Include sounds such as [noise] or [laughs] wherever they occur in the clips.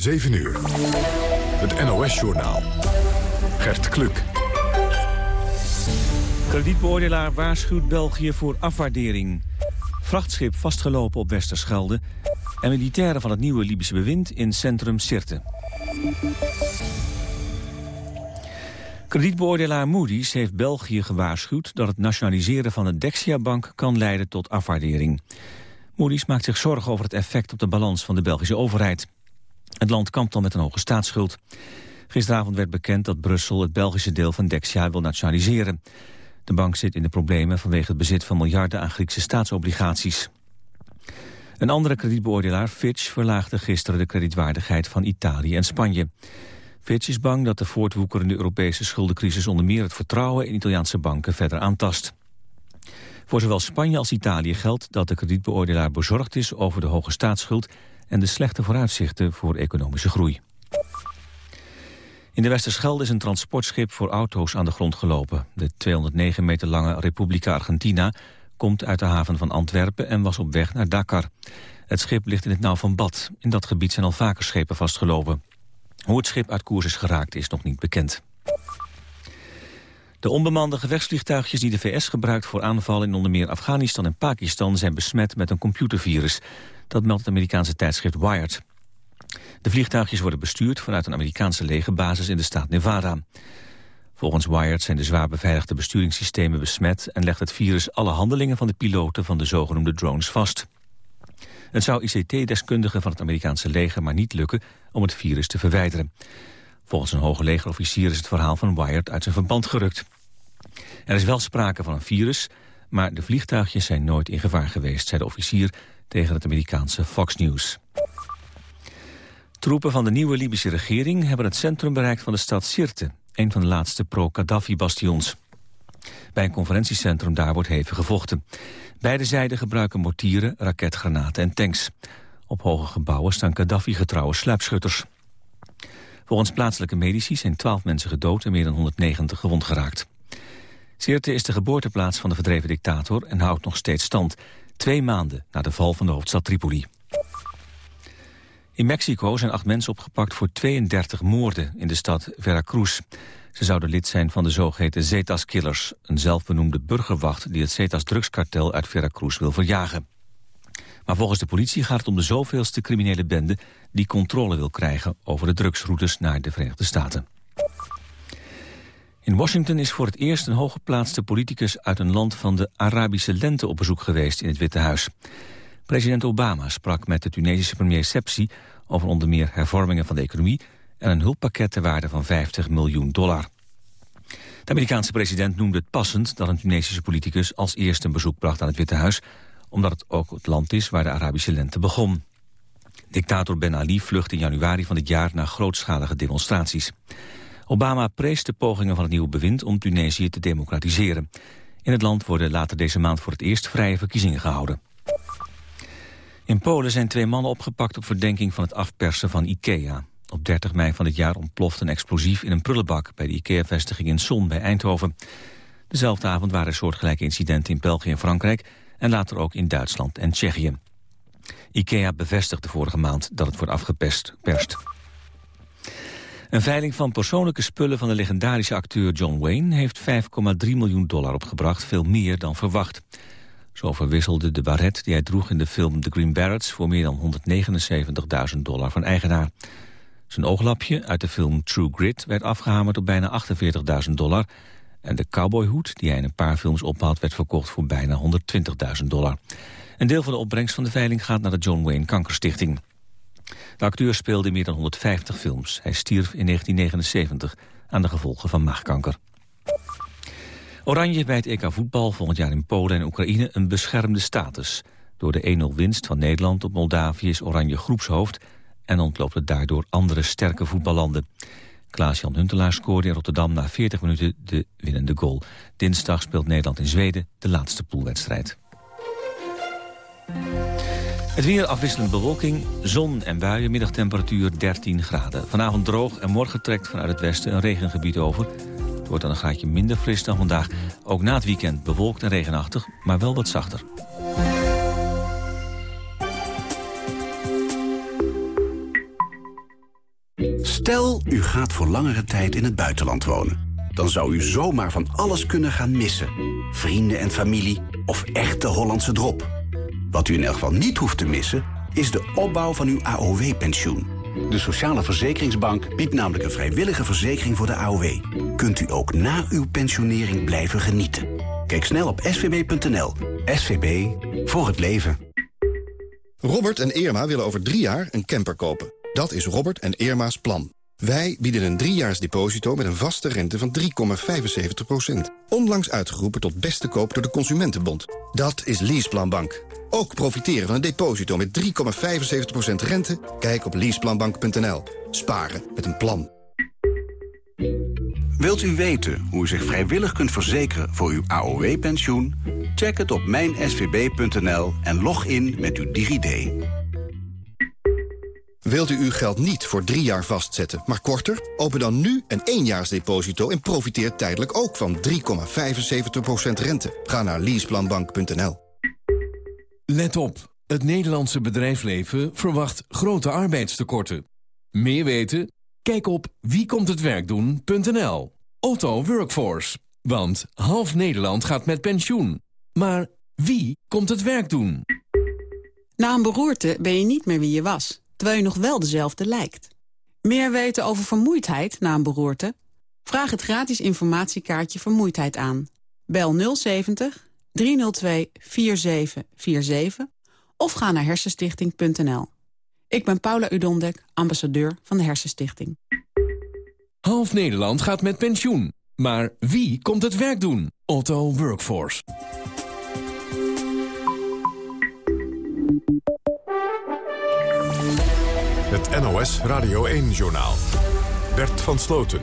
7 uur. Het NOS-journaal. Gert Kluk. Kredietbeoordelaar waarschuwt België voor afwaardering. Vrachtschip vastgelopen op Westerschelde. En militairen van het nieuwe Libische bewind in centrum Sirte. Kredietbeoordelaar Moody's heeft België gewaarschuwd... dat het nationaliseren van de Dexia-bank kan leiden tot afwaardering. Moody's maakt zich zorgen over het effect op de balans van de Belgische overheid. Het land kampt al met een hoge staatsschuld. Gisteravond werd bekend dat Brussel het Belgische deel van Dexia wil nationaliseren. De bank zit in de problemen vanwege het bezit van miljarden aan Griekse staatsobligaties. Een andere kredietbeoordelaar, Fitch, verlaagde gisteren de kredietwaardigheid van Italië en Spanje. Fitch is bang dat de voortwoekerende Europese schuldencrisis onder meer het vertrouwen in Italiaanse banken verder aantast. Voor zowel Spanje als Italië geldt dat de kredietbeoordelaar bezorgd is over de hoge staatsschuld en de slechte vooruitzichten voor economische groei. In de Westerschelde is een transportschip voor auto's aan de grond gelopen. De 209 meter lange Republica Argentina komt uit de haven van Antwerpen en was op weg naar Dakar. Het schip ligt in het nauw van Bad. In dat gebied zijn al vaker schepen vastgelopen. Hoe het schip uit koers is geraakt is nog niet bekend. De onbemande gevechtsvliegtuigjes die de VS gebruikt voor aanvallen in onder meer Afghanistan en Pakistan zijn besmet met een computervirus. Dat meldt het Amerikaanse tijdschrift Wired. De vliegtuigjes worden bestuurd vanuit een Amerikaanse legerbasis in de staat Nevada. Volgens Wired zijn de zwaar beveiligde besturingssystemen besmet... en legt het virus alle handelingen van de piloten van de zogenoemde drones vast. Het zou ICT-deskundigen van het Amerikaanse leger maar niet lukken om het virus te verwijderen. Volgens een hoge legerofficier is het verhaal van Wired uit zijn verband gerukt. Er is wel sprake van een virus, maar de vliegtuigjes zijn nooit in gevaar geweest, zei de officier tegen het Amerikaanse Fox News. Troepen van de nieuwe Libische regering hebben het centrum bereikt van de stad Sirte, een van de laatste pro-Gaddafi-bastions. Bij een conferentiecentrum daar wordt hevig gevochten. Beide zijden gebruiken mortieren, raketgranaten en tanks. Op hoge gebouwen staan Gaddafi-getrouwe sluipschutters. Volgens plaatselijke medici zijn 12 mensen gedood en meer dan 190 gewond geraakt. Sirte is de geboorteplaats van de verdreven dictator en houdt nog steeds stand. Twee maanden na de val van de hoofdstad Tripoli. In Mexico zijn acht mensen opgepakt voor 32 moorden in de stad Veracruz. Ze zouden lid zijn van de zogeheten Zetas-killers... een zelfbenoemde burgerwacht die het Zetas-drugskartel uit Veracruz wil verjagen. Maar volgens de politie gaat het om de zoveelste criminele bende... die controle wil krijgen over de drugsroutes naar de Verenigde Staten. In Washington is voor het eerst een hooggeplaatste politicus uit een land van de Arabische lente op bezoek geweest in het Witte Huis. President Obama sprak met de Tunesische premier Sepsi over onder meer hervormingen van de economie en een hulppakket ter waarde van 50 miljoen dollar. De Amerikaanse president noemde het passend dat een Tunesische politicus als eerste een bezoek bracht aan het Witte Huis, omdat het ook het land is waar de Arabische lente begon. Dictator Ben Ali vlucht in januari van dit jaar naar grootschalige demonstraties. Obama prees de pogingen van het nieuwe bewind om Tunesië te democratiseren. In het land worden later deze maand voor het eerst vrije verkiezingen gehouden. In Polen zijn twee mannen opgepakt op verdenking van het afpersen van IKEA. Op 30 mei van dit jaar ontploft een explosief in een prullenbak... bij de IKEA-vestiging in Son bij Eindhoven. Dezelfde avond waren er soortgelijke incidenten in België en Frankrijk... en later ook in Duitsland en Tsjechië. IKEA bevestigde vorige maand dat het wordt afgeperst. Een veiling van persoonlijke spullen van de legendarische acteur John Wayne... heeft 5,3 miljoen dollar opgebracht, veel meer dan verwacht. Zo verwisselde de baret die hij droeg in de film The Green Barretts... voor meer dan 179.000 dollar van eigenaar. Zijn ooglapje uit de film True Grit werd afgehamerd op bijna 48.000 dollar... en de cowboyhoed die hij in een paar films ophad... werd verkocht voor bijna 120.000 dollar. Een deel van de opbrengst van de veiling gaat naar de John Wayne Kankerstichting. De acteur speelde in meer dan 150 films. Hij stierf in 1979 aan de gevolgen van maagkanker. Oranje bij het EK voetbal volgend jaar in Polen en Oekraïne een beschermde status. Door de 1-0 winst van Nederland op Moldavië is Oranje groepshoofd... en ontloopt het daardoor andere sterke voetballanden. Klaas-Jan Huntelaar scoorde in Rotterdam na 40 minuten de winnende goal. Dinsdag speelt Nederland in Zweden de laatste poolwedstrijd. Het weer afwisselend bewolking, zon en buien, middagtemperatuur 13 graden. Vanavond droog en morgen trekt vanuit het westen een regengebied over. Het wordt dan een graadje minder fris dan vandaag. Ook na het weekend bewolkt en regenachtig, maar wel wat zachter. Stel, u gaat voor langere tijd in het buitenland wonen. Dan zou u zomaar van alles kunnen gaan missen. Vrienden en familie of echte Hollandse drop. Wat u in elk geval niet hoeft te missen, is de opbouw van uw AOW-pensioen. De Sociale Verzekeringsbank biedt namelijk een vrijwillige verzekering voor de AOW. Kunt u ook na uw pensionering blijven genieten. Kijk snel op svb.nl. SVB, voor het leven. Robert en Irma willen over drie jaar een camper kopen. Dat is Robert en Irma's plan. Wij bieden een driejaars deposito met een vaste rente van 3,75%. Onlangs uitgeroepen tot beste koop door de Consumentenbond. Dat is Leaseplanbank. Ook profiteren van een deposito met 3,75% rente? Kijk op leaseplanbank.nl. Sparen met een plan. Wilt u weten hoe u zich vrijwillig kunt verzekeren voor uw AOW-pensioen? Check het op mijnsvb.nl en log in met uw DigiD. Wilt u uw geld niet voor drie jaar vastzetten, maar korter? Open dan nu een éénjaarsdeposito en profiteer tijdelijk ook van 3,75% rente. Ga naar leaseplanbank.nl. Let op, het Nederlandse bedrijfsleven verwacht grote arbeidstekorten. Meer weten? Kijk op wiekomthetwerkdoen.nl. Otto Workforce, want half Nederland gaat met pensioen. Maar wie komt het werk doen? Na een beroerte ben je niet meer wie je was terwijl je nog wel dezelfde lijkt. Meer weten over vermoeidheid na een beroerte? Vraag het gratis informatiekaartje Vermoeidheid aan. Bel 070 302 4747 of ga naar hersenstichting.nl. Ik ben Paula Udondek, ambassadeur van de Hersenstichting. Half Nederland gaat met pensioen. Maar wie komt het werk doen? Otto Workforce. Het NOS Radio 1-journaal. Bert van Sloten.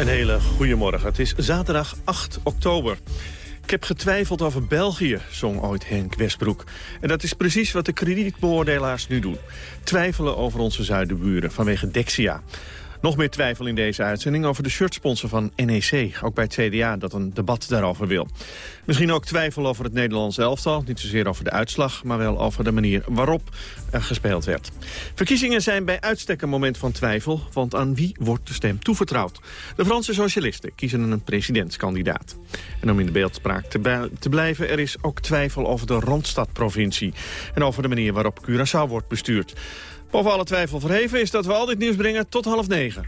Een hele goede morgen. Het is zaterdag 8 oktober. Ik heb getwijfeld over België, zong ooit Henk Westbroek. En dat is precies wat de kredietbeoordelaars nu doen. Twijfelen over onze zuidenburen vanwege Dexia. Nog meer twijfel in deze uitzending over de shirtsponsor van NEC. Ook bij het CDA dat een debat daarover wil. Misschien ook twijfel over het Nederlands elftal. Niet zozeer over de uitslag, maar wel over de manier waarop er gespeeld werd. Verkiezingen zijn bij uitstek een moment van twijfel. Want aan wie wordt de stem toevertrouwd? De Franse socialisten kiezen een presidentskandidaat. En om in de beeldspraak te, blijven, er is ook twijfel over de Randstadprovincie. En over de manier waarop Curaçao wordt bestuurd. Boven alle twijfel verheven is dat we al dit nieuws brengen tot half negen.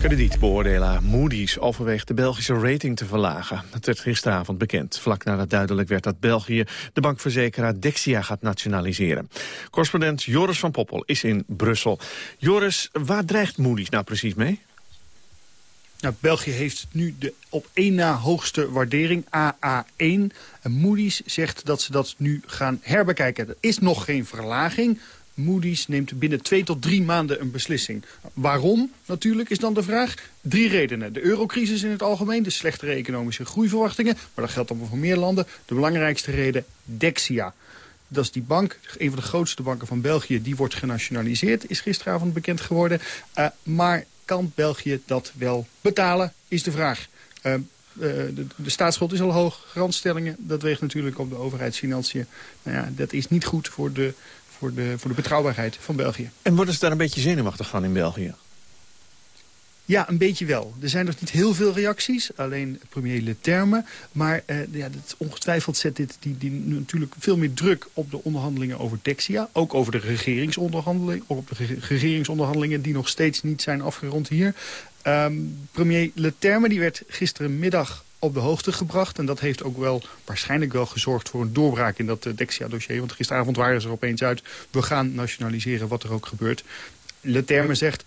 Kredietbeoordelaar Moody's overweegt de Belgische rating te verlagen. Dat werd gisteravond bekend, vlak nadat duidelijk werd dat België de bankverzekeraar Dexia gaat nationaliseren. Correspondent Joris van Poppel is in Brussel. Joris, waar dreigt Moody's nou precies mee? Nou, België heeft nu de op één na hoogste waardering, AA1. En Moody's zegt dat ze dat nu gaan herbekijken. Er is nog geen verlaging. Moody's neemt binnen twee tot drie maanden een beslissing. Waarom, natuurlijk, is dan de vraag. Drie redenen. De eurocrisis in het algemeen, de slechtere economische groeiverwachtingen. Maar dat geldt dan voor meer landen. De belangrijkste reden, Dexia. Dat is die bank, een van de grootste banken van België. Die wordt genationaliseerd, is gisteravond bekend geworden. Uh, maar kan België dat wel betalen, is de vraag. Uh, de, de, staatsschuld is al hoog, garantstellingen, dat weegt natuurlijk op de overheidsfinanciën. Nou ja, dat is niet goed voor de, voor, de, voor de betrouwbaarheid van België. En worden ze daar een beetje zenuwachtig van in België? Ja, een beetje wel. Er zijn nog niet heel veel reacties, alleen premier Leterme. Maar uh, ja, dat, ongetwijfeld zet dit die, die, natuurlijk veel meer druk op de onderhandelingen over Dexia. Ook over de regeringsonderhandelingen, op de regeringsonderhandelingen die nog steeds niet zijn afgerond hier. Um, premier Leterme die werd gisterenmiddag op de hoogte gebracht. En dat heeft ook wel waarschijnlijk wel gezorgd voor een doorbraak in dat uh, Dexia-dossier. Want gisteravond waren ze er opeens uit. We gaan nationaliseren wat er ook gebeurt. Leterme zegt,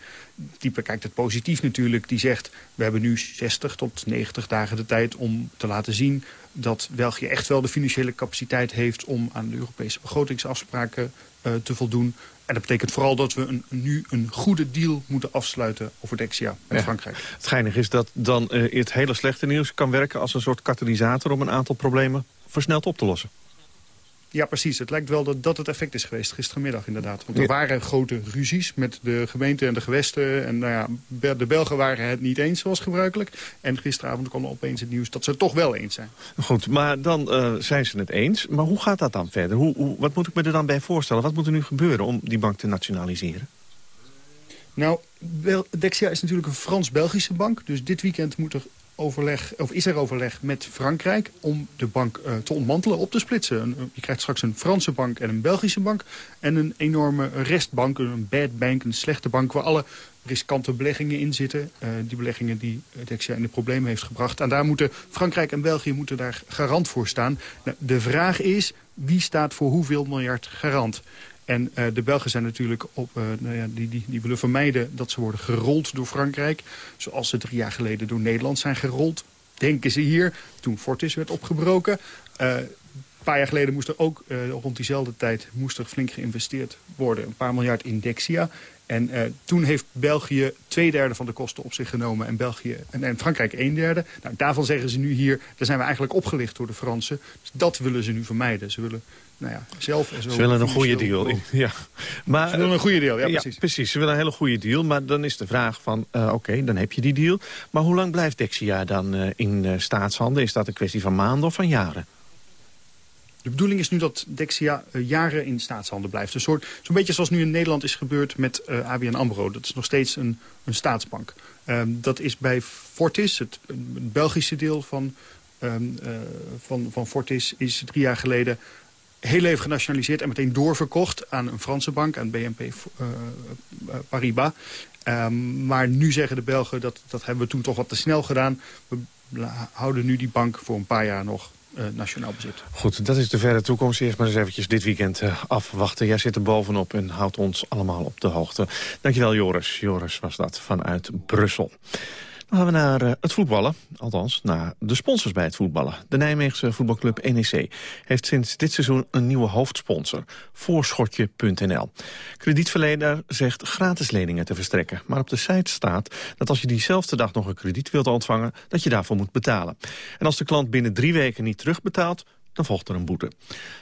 die bekijkt het positief natuurlijk, die zegt... we hebben nu 60 tot 90 dagen de tijd om te laten zien... dat België echt wel de financiële capaciteit heeft... om aan de Europese begrotingsafspraken uh, te voldoen. En dat betekent vooral dat we een, nu een goede deal moeten afsluiten over Dexia met Frankrijk. Het geinige is dat dan uh, het hele slechte nieuws kan werken als een soort katalysator... om een aantal problemen versneld op te lossen. Ja, precies. Het lijkt wel dat dat het effect is geweest gistermiddag inderdaad. Want er waren grote ruzies met de gemeente en de gewesten. En nou ja, de Belgen waren het niet eens zoals gebruikelijk. En gisteravond kwam er opeens het nieuws dat ze het toch wel eens zijn. Goed, maar dan uh, zijn ze het eens. Maar hoe gaat dat dan verder? Hoe, hoe, wat moet ik me er dan bij voorstellen? Wat moet er nu gebeuren om die bank te nationaliseren? Nou, Dexia is natuurlijk een Frans-Belgische bank. Dus dit weekend moet er overleg, of is er overleg met Frankrijk om de bank uh, te ontmantelen, op te splitsen. Je krijgt straks een Franse bank en een Belgische bank. En een enorme restbank, een bad bank, een slechte bank... waar alle riskante beleggingen in zitten. Uh, die beleggingen die Dexia in de problemen heeft gebracht. En daar moeten Frankrijk en België moeten daar garant voor staan. Nou, de vraag is, wie staat voor hoeveel miljard garant? En uh, de Belgen zijn natuurlijk op, uh, nou ja, die, die, die willen vermijden dat ze worden gerold door Frankrijk. Zoals ze drie jaar geleden door Nederland zijn gerold. Denken ze hier, toen Fortis werd opgebroken. Uh, een paar jaar geleden moest er ook rond diezelfde tijd moest er flink geïnvesteerd worden. Een paar miljard in Dexia. En toen heeft België twee derde van de kosten op zich genomen en, België, en, Frankrijk een derde. Nou, daarvan zeggen ze nu hier, daar zijn we eigenlijk opgelicht door de Fransen. Dus dat willen ze nu vermijden. Ze willen nou ja, zelf en zo... Ze willen een goede deal. [laughs] Ja. Maar, ze willen een goede deal, ja, precies. Ja, precies. Ze willen een hele goede deal, maar dan is de vraag van... Uh, oké, okay, dan heb je die deal. Maar hoe lang blijft Dexia dan uh, in uh, staatshanden? Is dat een kwestie van maanden of van jaren? De bedoeling is nu dat Dexia jaren in staatshanden blijft. Een soort, zo'n beetje zoals nu in Nederland is gebeurd met ABN AMRO. Dat is nog steeds een, een staatsbank. Um, dat is bij Fortis, het, het Belgische deel van, uh, van, van Fortis... is drie jaar geleden heel even genationaliseerd en meteen doorverkocht aan een Franse bank, aan BNP uh, Paribas. Um, maar nu zeggen de Belgen, dat, dat hebben we toen toch wat te snel gedaan. We houden nu die bank voor een paar jaar nog uh, nationaal bezit. Goed, dat is de verre toekomst. Eerst maar eens eventjes dit weekend afwachten. Jij zit er bovenop en houdt ons allemaal op de hoogte. Dankjewel Joris. Joris was dat vanuit Brussel. Dan gaan we naar uh, het voetballen, althans naar de sponsors bij het voetballen. De Nijmeegse voetbalclub NEC heeft sinds dit seizoen een nieuwe hoofdsponsor, Voorschotje.nl. Kredietverlener zegt gratis leningen te verstrekken, maar op de site staat dat als je diezelfde dag nog een krediet wilt ontvangen, dat je daarvoor moet betalen. En als de klant binnen drie weken niet terugbetaalt, dan volgt er een boete.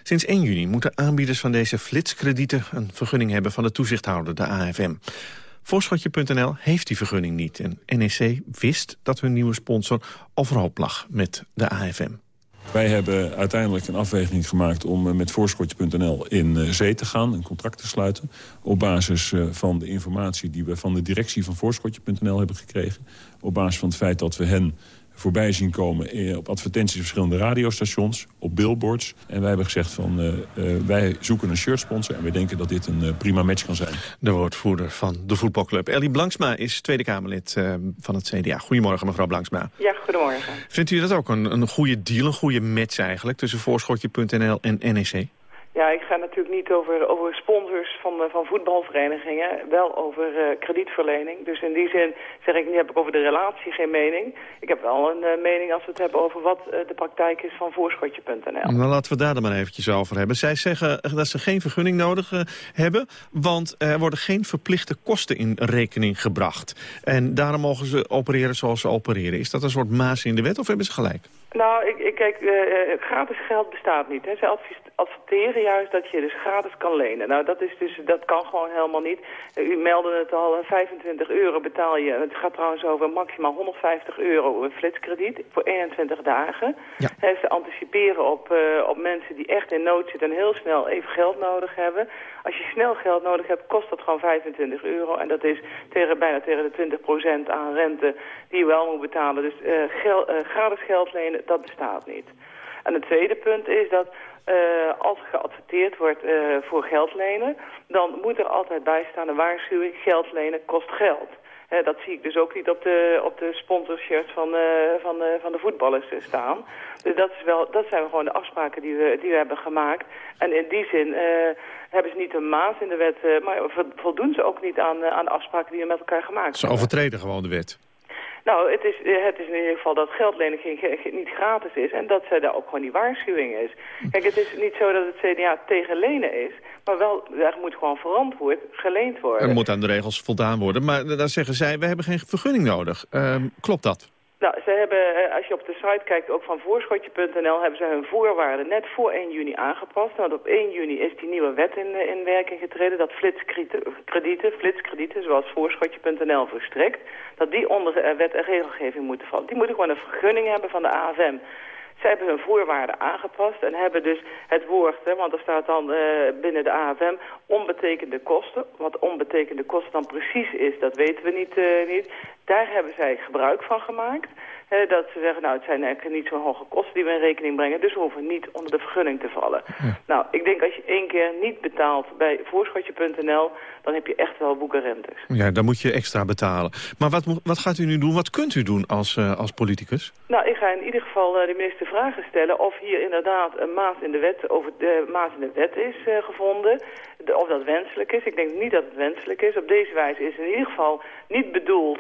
Sinds 1 juni moeten aanbieders van deze flitskredieten een vergunning hebben van de toezichthouder, de AFM. Voorschotje.nl heeft die vergunning niet. En NEC wist dat hun nieuwe sponsor overhoop lag met de AFM. Wij hebben uiteindelijk een afweging gemaakt om eh, met Voorschotje.nl in eh, zee te gaan, een contract te sluiten. Op basis eh, van de informatie die we van de directie van Voorschotje.nl hebben gekregen. Op basis van het feit dat we hen voorbij zien komen op advertenties op verschillende radiostations, op billboards. En wij hebben gezegd van uh, uh, wij zoeken een shirtsponsor en we denken dat dit een uh, prima match kan zijn. De woordvoerder van de voetbalclub. Ellie Blanksma is Tweede Kamerlid van het CDA. Goedemorgen mevrouw Blanksma. Ja, goedemorgen. Vindt u dat ook een, een goede deal, een goede match eigenlijk tussen Voorschotje.nl en NEC? Ja, ik ga natuurlijk niet over, over sponsors van, van voetbalverenigingen, wel over uh, kredietverlening. Dus in die zin zeg ik, nu heb ik over de relatie geen mening. Ik heb wel een uh, mening als we het hebben over wat uh, de praktijk is van voorschotje.nl. Nou, laten we daar dan maar eventjes over hebben. Zij zeggen dat ze geen vergunning nodig hebben, want er worden geen verplichte kosten in rekening gebracht. En daarom mogen ze opereren zoals ze opereren. Is dat een soort maas in de wet of hebben ze gelijk? Nou, ik, kijk, gratis geld bestaat niet. Hè. Ze advies adverteren juist dat je dus gratis kan lenen. Nou, dat, is dus, dat kan gewoon helemaal niet. U meldde het al, 25 euro betaal je. Het gaat trouwens over maximaal 150 euro flitskrediet voor 21 dagen. Ja. He, ze anticiperen op, uh, op mensen die echt in nood zitten en heel snel even geld nodig hebben. Als je snel geld nodig hebt, kost dat gewoon 25 euro. En dat is tegen, bijna tegen de 20% aan rente die je wel moet betalen. Dus gel, uh, gratis geld lenen, dat bestaat niet. En het tweede punt is dat uh, als er geadverteerd wordt voor geld lenen, dan moet er altijd bij staan een waarschuwing, geld lenen kost geld. Dat zie ik dus ook niet op de, op de sponsorshirts van, van, van de voetballers staan. Dus dat, is wel, dat zijn gewoon de afspraken die we, die we hebben gemaakt. En in die zin hebben ze niet een maas in de wet, maar voldoen ze ook niet aan, aan de afspraken die we met elkaar gemaakt hebben. Ze overtreden gewoon de wet. Nou, het is, eh, het is in ieder geval dat geldlenen geen, niet gratis is en dat ze daar ook gewoon die waarschuwing is. Kijk, het is niet zo dat het CDA tegen lenen is, maar wel, er moet gewoon verantwoord geleend worden. Er moet aan de regels voldaan worden, maar dan zeggen zij, we hebben geen vergunning nodig. Uh, klopt dat? Nou, ze hebben, eh, als je op de site kijkt, ook van voorschotje.nl, hebben ze hun voorwaarden net voor 1 juni aangepast. Want op 1 juni is die nieuwe wet in, in werking getreden, dat flitskredieten, flitskredieten zoals voorschotje.nl verstrekt, dat die onder wet en regelgeving moeten vallen. Die moeten gewoon een vergunning hebben van de AFM. Zij hebben hun voorwaarden aangepast en hebben dus het woord, hè, want er staat dan binnen de AFM onbetekende kosten. Wat onbetekende kosten dan precies is, dat weten we niet. Niet. Daar hebben zij gebruik van gemaakt. Dat ze zeggen, nou het zijn eigenlijk niet zo'n hoge kosten die we in rekening brengen. Dus we hoeven niet onder de vergunning te vallen. Ja. Nou, ik denk als je één keer niet betaalt bij voorschotje.nl dan heb je echt wel boekenrentes. Ja, dan moet je extra betalen. Maar wat, wat gaat u nu doen? Wat kunt u doen als, uh, als politicus? Nou, ik ga in ieder geval uh, de minister vragen stellen... of hier inderdaad een maat in de wet, over de maat in de wet is uh, gevonden. Of dat wenselijk is. Ik denk niet dat het wenselijk is. Op deze wijze is in ieder geval niet bedoeld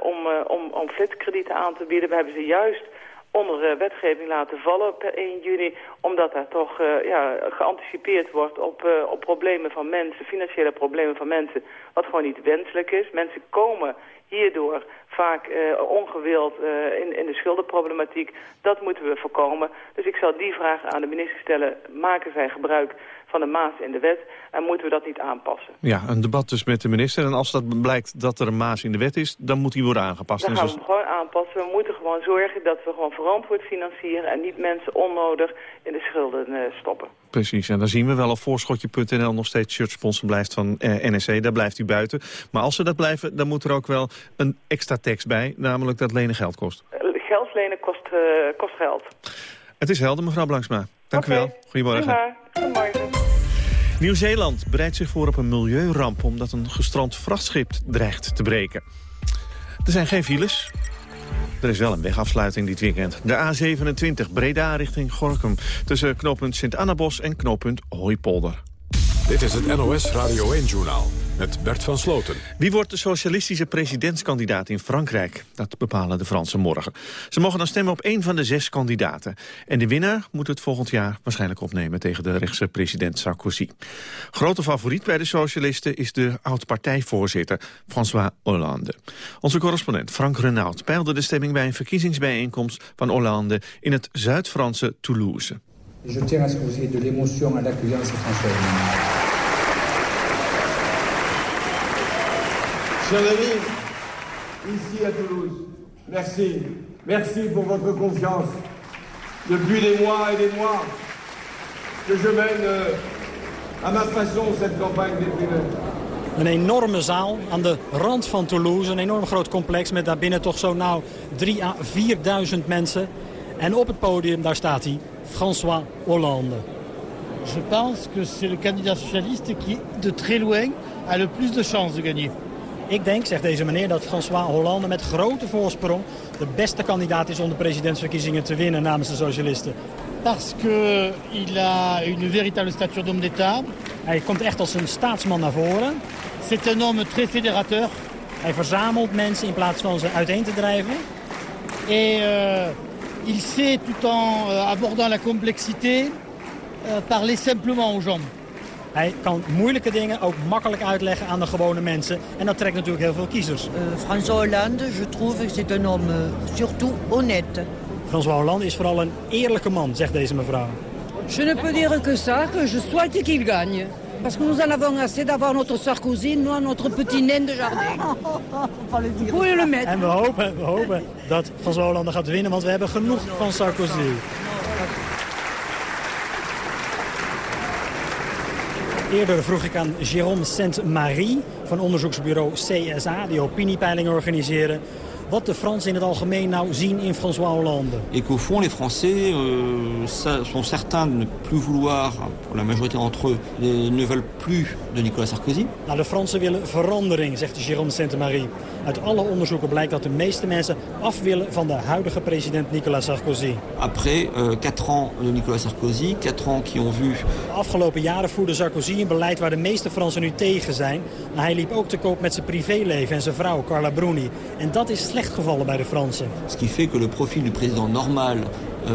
om, om, om flitskredieten aan te bieden. We hebben ze juist onder uh, wetgeving laten vallen per 1 juni. Omdat daar toch uh, ja, geanticipeerd wordt op, uh, op problemen van mensen, financiële problemen van mensen. Wat gewoon niet wenselijk is. Mensen komen hierdoor vaak ongewild in, in de schuldenproblematiek. Dat moeten we voorkomen. Dus ik zal die vraag aan de minister stellen. Maken zij gebruik van de maas in de wet en moeten we dat niet aanpassen. Ja, een debat dus met de minister. En als dat blijkt dat er een maas in de wet is, dan moet die worden aangepast. Dan gaan we hem gewoon aanpassen. We moeten gewoon zorgen dat we gewoon verantwoord financieren... en niet mensen onnodig in de schulden uh, stoppen. Precies, en dan zien we wel of voorschotje.nl nog steeds shirtsponsor blijft van eh, NSC. Daar blijft u buiten. Maar als ze dat blijven, dan moet er ook wel een extra tekst bij. Namelijk dat lenen geld kost. Geld lenen kost, uh, kost geld. Het is helder, mevrouw Blanksma. Dank okay. u wel. Goedemorgen. Goedemorgen. Nieuw-Zeeland bereidt zich voor op een milieuramp... omdat een gestrand vrachtschip dreigt te breken. Er zijn geen files. Er is wel een wegafsluiting dit weekend. De A27 Breda richting Gorkum. Tussen knooppunt Sint-Annabos en knooppunt Hooipolder. Dit is het NOS Radio 1-journaal met Bert van Sloten. Wie wordt de socialistische presidentskandidaat in Frankrijk? Dat bepalen de Fransen morgen. Ze mogen dan stemmen op één van de zes kandidaten. En de winnaar moet het volgend jaar waarschijnlijk opnemen... tegen de rechtse president Sarkozy. Grote favoriet bij de socialisten is de oud-partijvoorzitter François Hollande. Onze correspondent Frank Renaud peilde de stemming... bij een verkiezingsbijeenkomst van Hollande in het Zuid-Franse Toulouse. Je tiens à ce que vous ayez de l'émotion à l'accueillir François Hollande. Chers amis, ici à Toulouse, merci. Merci pour votre confiance. Depuis des mois et des mois que je mène euh, à ma façon cette campagne des primaires. Een enorme zaal aan de rand van Toulouse. Een enorm groot complex met daarbinnen toch zo nauw 3 à 4.000 mensen. En op het podium, daar staat hij, François Hollande. Je pense que c'est le candidat socialiste qui, de très loin, a le plus de chances de gagner. Ik denk, zegt deze meneer, dat François Hollande met grote voorsprong... de beste kandidaat is om de presidentsverkiezingen te winnen namens de socialisten. Parce qu'il a une véritable stature d'homme d'État. Hij komt echt als een staatsman naar voren. C'est un homme très fédérateur. Hij verzamelt mensen in plaats van ze uiteen te drijven. Et euh, il sait, tout en euh, abordant la complexité, euh, parler simplement aux gens. Hij kan moeilijke dingen ook makkelijk uitleggen aan de gewone mensen. En dat trekt natuurlijk heel veel kiezers. Uh, François Hollande, je trouve que c'est un homme euh, surtout honnête. François Hollande is vooral een eerlijke man, zegt deze mevrouw. Je ne peux dire que ça, que je souhaite qu'il gagne. Parce que nous en avons assez d'avoir notre Sarkozy, nous notre petit nain de jardin. [laughs] Hoe le mettre. En we hopen, we hopen dat François Hollande gaat winnen, want we hebben genoeg van Sarkozy. Eerder vroeg ik aan Jérôme Saint-Marie van onderzoeksbureau CSA... die opiniepeilingen organiseren wat de Fransen in het algemeen nou zien in François Hollande. Et qu'au fond, les Français euh, sont certains de ne plus vouloir, pour la majorité d'entre eux, ne veulent plus de Nicolas Sarkozy. Nou, de Fransen willen verandering, zegt Jérôme Saint-Marie. Uit alle onderzoeken blijkt dat de meeste mensen af willen van de huidige president Nicolas Sarkozy. Après euh, 4 ans de Nicolas Sarkozy, 4 ans qui ont vu... De afgelopen jaren voerde Sarkozy een beleid waar de meeste Fransen nu tegen zijn. Maar hij liep ook te koop met zijn privéleven en zijn vrouw, Carla Bruni. En dat is slecht gevallen bij de Fransen. Ce qui fait que le profil du président normal euh,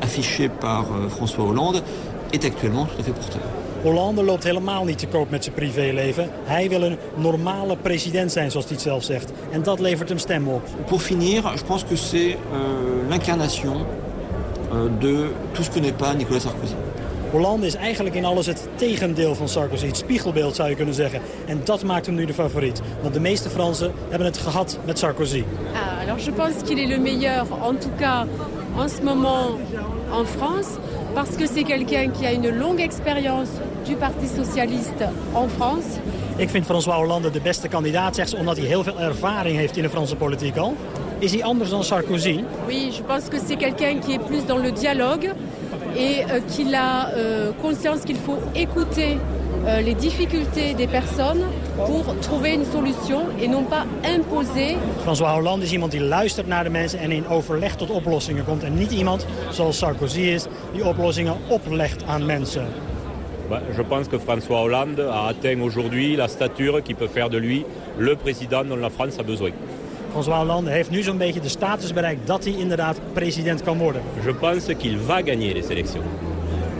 affiché par euh, François Hollande est actuellement tout à fait porteur. Hollande loopt helemaal niet te koop met zijn privéleven. Hij wil een normale president zijn, zoals hij het zelf zegt. En dat levert hem stemmen op. Pour finir, je pense que c'est euh, l'incarnation de tout ce que n'est pas Nicolas Sarkozy. Hollande is eigenlijk in alles het tegendeel van Sarkozy. Het spiegelbeeld zou je kunnen zeggen. En dat maakt hem nu de favoriet. Want de meeste Fransen hebben het gehad met Sarkozy. Ah, alors je pense qu'il est le meilleur, en tout cas en ce moment en France. Parce que c'est quelqu'un qui a une longue expérience du Parti Socialiste en France. Ik vind François Hollande de beste kandidaat, zegt ze, omdat hij heel veel ervaring heeft in de Franse politiek al. Is hij anders dan Sarkozy? Oui, je pense que c'est quelqu'un qui est plus dans le dialogue et euh, qu'il a euh, conscience qu'il faut écouter euh, les difficultés des personnes pour trouver une solution et non pas imposer. François Hollande is iemand die luistert naar de mensen en in overleg tot oplossingen komt. En niet iemand zoals Sarkozy is die oplossingen oplegt aan mensen. Je pense que François Hollande a atteint aujourd'hui la stature qui peut faire de lui le président dont la France a besoin. François Hollande heeft nu zo'n beetje de status bereikt dat hij inderdaad president kan worden. Je pense qu'il va gagner les élections.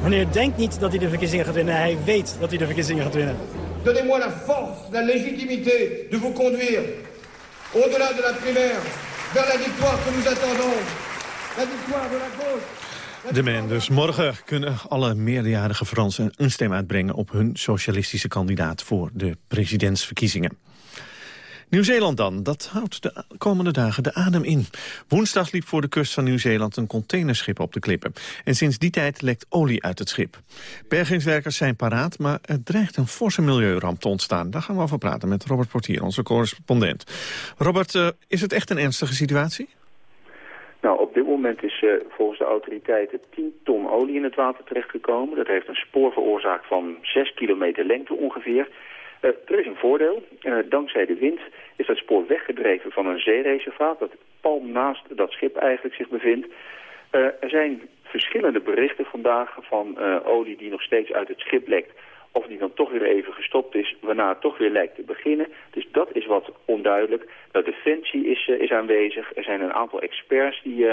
Meneer denkt niet dat hij de verkiezingen gaat winnen. Hij weet dat hij de verkiezingen gaat winnen. Donnez-moi la force, la légitimité de vous conduire au-delà de la primaire vers la victoire que nous attendons. La victoire de la gauche. De men dus. Morgen kunnen alle meerderjarige Fransen een stem uitbrengen op hun socialistische kandidaat voor de presidentsverkiezingen. Nieuw-Zeeland dan, dat houdt de komende dagen de adem in. Woensdag liep voor de kust van Nieuw-Zeeland een containerschip op de klippen. En sinds die tijd lekt olie uit het schip. Bergingswerkers zijn paraat, maar er dreigt een forse milieuramp te ontstaan. Daar gaan we over praten met Robert Portier, onze correspondent. Robert, uh, is het echt een ernstige situatie? Nou, op dit moment is uh, volgens de autoriteiten 10 ton olie in het water terechtgekomen. Dat heeft een spoor veroorzaakt van 6 kilometer lengte ongeveer. Uh, er is een voordeel. Uh, dankzij de wind is dat spoor weggedreven van een zeereservaat... dat pal naast dat schip eigenlijk zich bevindt. Uh, er zijn verschillende berichten vandaag van olie die nog steeds uit het schip lekt... of die dan toch weer even gestopt is, waarna het toch weer lijkt te beginnen. Dus dat is wat onduidelijk. De Defensie is, is aanwezig. Er zijn een aantal experts die...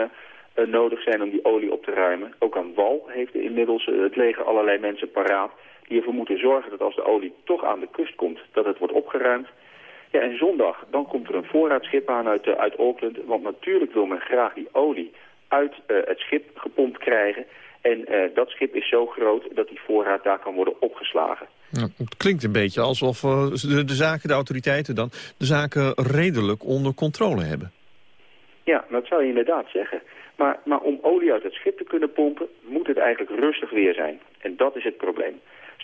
nodig zijn om die olie op te ruimen. Ook aan wal heeft inmiddels het leger allerlei mensen paraat die ervoor moeten zorgen dat als de olie toch aan de kust komt, dat het wordt opgeruimd. Ja, en zondag, dan komt er een voorraadschip aan uit, uh, uit Auckland. Want natuurlijk wil men graag die olie uit uh, het schip gepompt krijgen. En uh, dat schip is zo groot dat die voorraad daar kan worden opgeslagen. Ja, het klinkt een beetje alsof de, de zaken, de autoriteiten dan, de zaken redelijk onder controle hebben. Ja, dat zou je inderdaad zeggen. Maar, maar om olie uit het schip te kunnen pompen, moet het eigenlijk rustig weer zijn. En dat is het probleem.